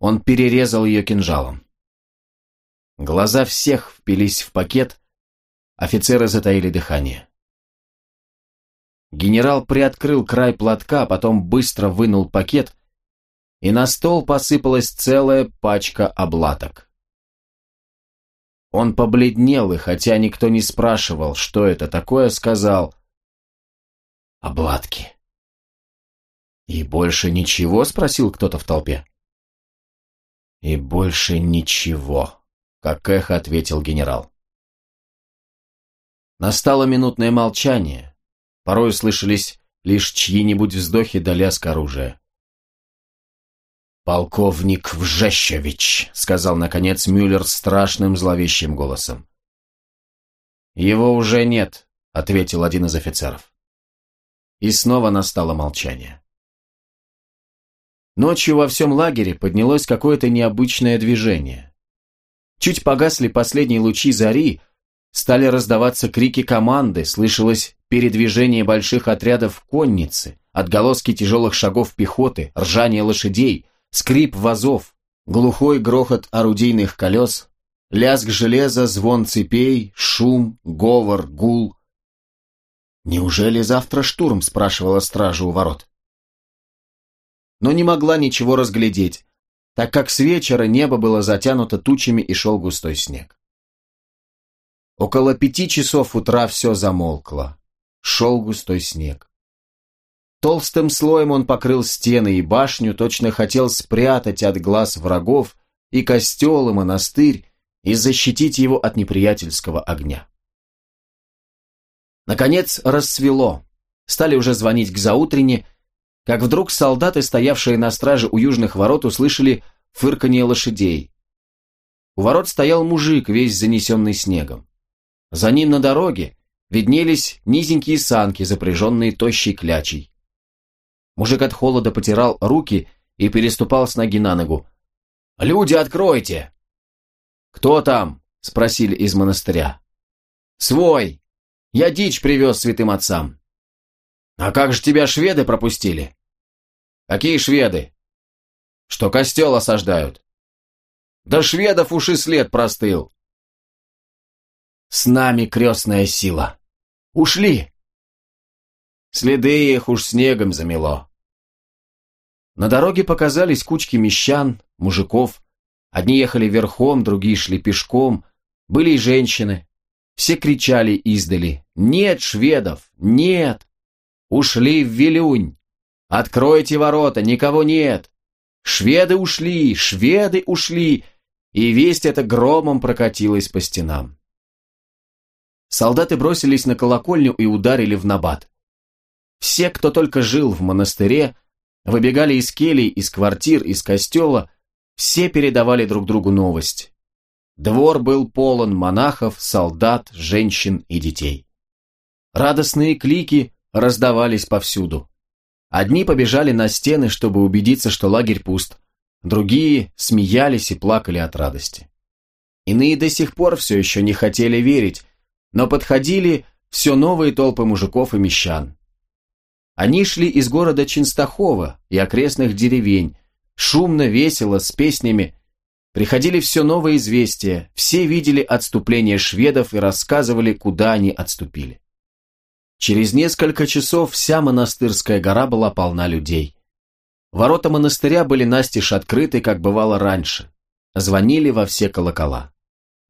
он перерезал ее кинжалом. Глаза всех впились в пакет, офицеры затаили дыхание. Генерал приоткрыл край платка, потом быстро вынул пакет, и на стол посыпалась целая пачка облаток. Он побледнел, и хотя никто не спрашивал, что это такое, сказал «Обладки». «И больше ничего?» — спросил кто-то в толпе. «И больше ничего», — как эхо ответил генерал. Настало минутное молчание, Порой слышались лишь чьи-нибудь вздохи да лязг оружия. «Полковник Вжещевич», — сказал, наконец, Мюллер страшным зловещим голосом. «Его уже нет», — ответил один из офицеров. И снова настало молчание. Ночью во всем лагере поднялось какое-то необычное движение. Чуть погасли последние лучи зари, стали раздаваться крики команды, слышалось передвижение больших отрядов конницы, отголоски тяжелых шагов пехоты, ржание лошадей, скрип вазов, глухой грохот орудийных колес, лязг железа, звон цепей, шум, говор, гул. «Неужели завтра штурм?» – спрашивала стража у ворот. Но не могла ничего разглядеть, так как с вечера небо было затянуто тучами и шел густой снег. Около пяти часов утра все замолкло шел густой снег. Толстым слоем он покрыл стены и башню, точно хотел спрятать от глаз врагов и костел, и монастырь, и защитить его от неприятельского огня. Наконец рассвело, стали уже звонить к заутрене, как вдруг солдаты, стоявшие на страже у южных ворот, услышали фырканье лошадей. У ворот стоял мужик, весь занесенный снегом. За ним на дороге, виднелись низенькие санки, запряженные тощей клячей. Мужик от холода потирал руки и переступал с ноги на ногу. «Люди, откройте!» «Кто там?» – спросили из монастыря. «Свой! Я дичь привез святым отцам». «А как же тебя шведы пропустили?» «Какие шведы?» «Что костел осаждают». «Да шведов уж и след простыл». «С нами крестная сила. Ушли!» Следы их уж снегом замело. На дороге показались кучки мещан, мужиков. Одни ехали верхом, другие шли пешком. Были и женщины. Все кричали издали «Нет шведов! Нет! Ушли в Вилюнь! Откройте ворота, никого нет! Шведы ушли! Шведы ушли!» И весть эта громом прокатилась по стенам. Солдаты бросились на колокольню и ударили в набат. Все, кто только жил в монастыре, выбегали из келий, из квартир, из костела, все передавали друг другу новость. Двор был полон монахов, солдат, женщин и детей. Радостные клики раздавались повсюду. Одни побежали на стены, чтобы убедиться, что лагерь пуст, другие смеялись и плакали от радости. Иные до сих пор все еще не хотели верить, но подходили все новые толпы мужиков и мещан. Они шли из города Чинстахова и окрестных деревень, шумно, весело, с песнями. Приходили все новые известия, все видели отступление шведов и рассказывали, куда они отступили. Через несколько часов вся монастырская гора была полна людей. Ворота монастыря были настежь открыты, как бывало раньше. Звонили во все колокола.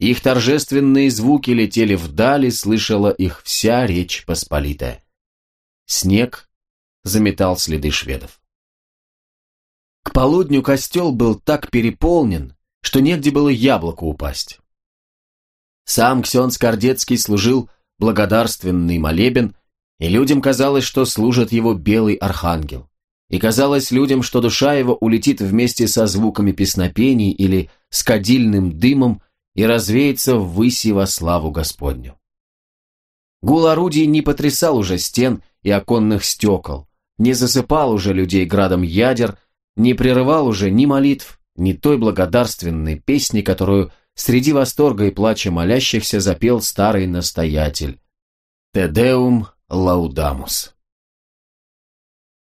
Их торжественные звуки летели вдали, слышала их вся речь посполитая. Снег заметал следы шведов. К полудню костел был так переполнен, что негде было яблоку упасть. Сам Ксен Скордецкий служил благодарственный молебен, и людям казалось, что служит его белый архангел. И казалось людям, что душа его улетит вместе со звуками песнопений или с кадильным дымом и развеется ввыси во славу Господню. Гул орудий не потрясал уже стен и оконных стекол, не засыпал уже людей градом ядер, не прерывал уже ни молитв, ни той благодарственной песни, которую среди восторга и плача молящихся запел старый настоятель. «Тедеум лаудамус».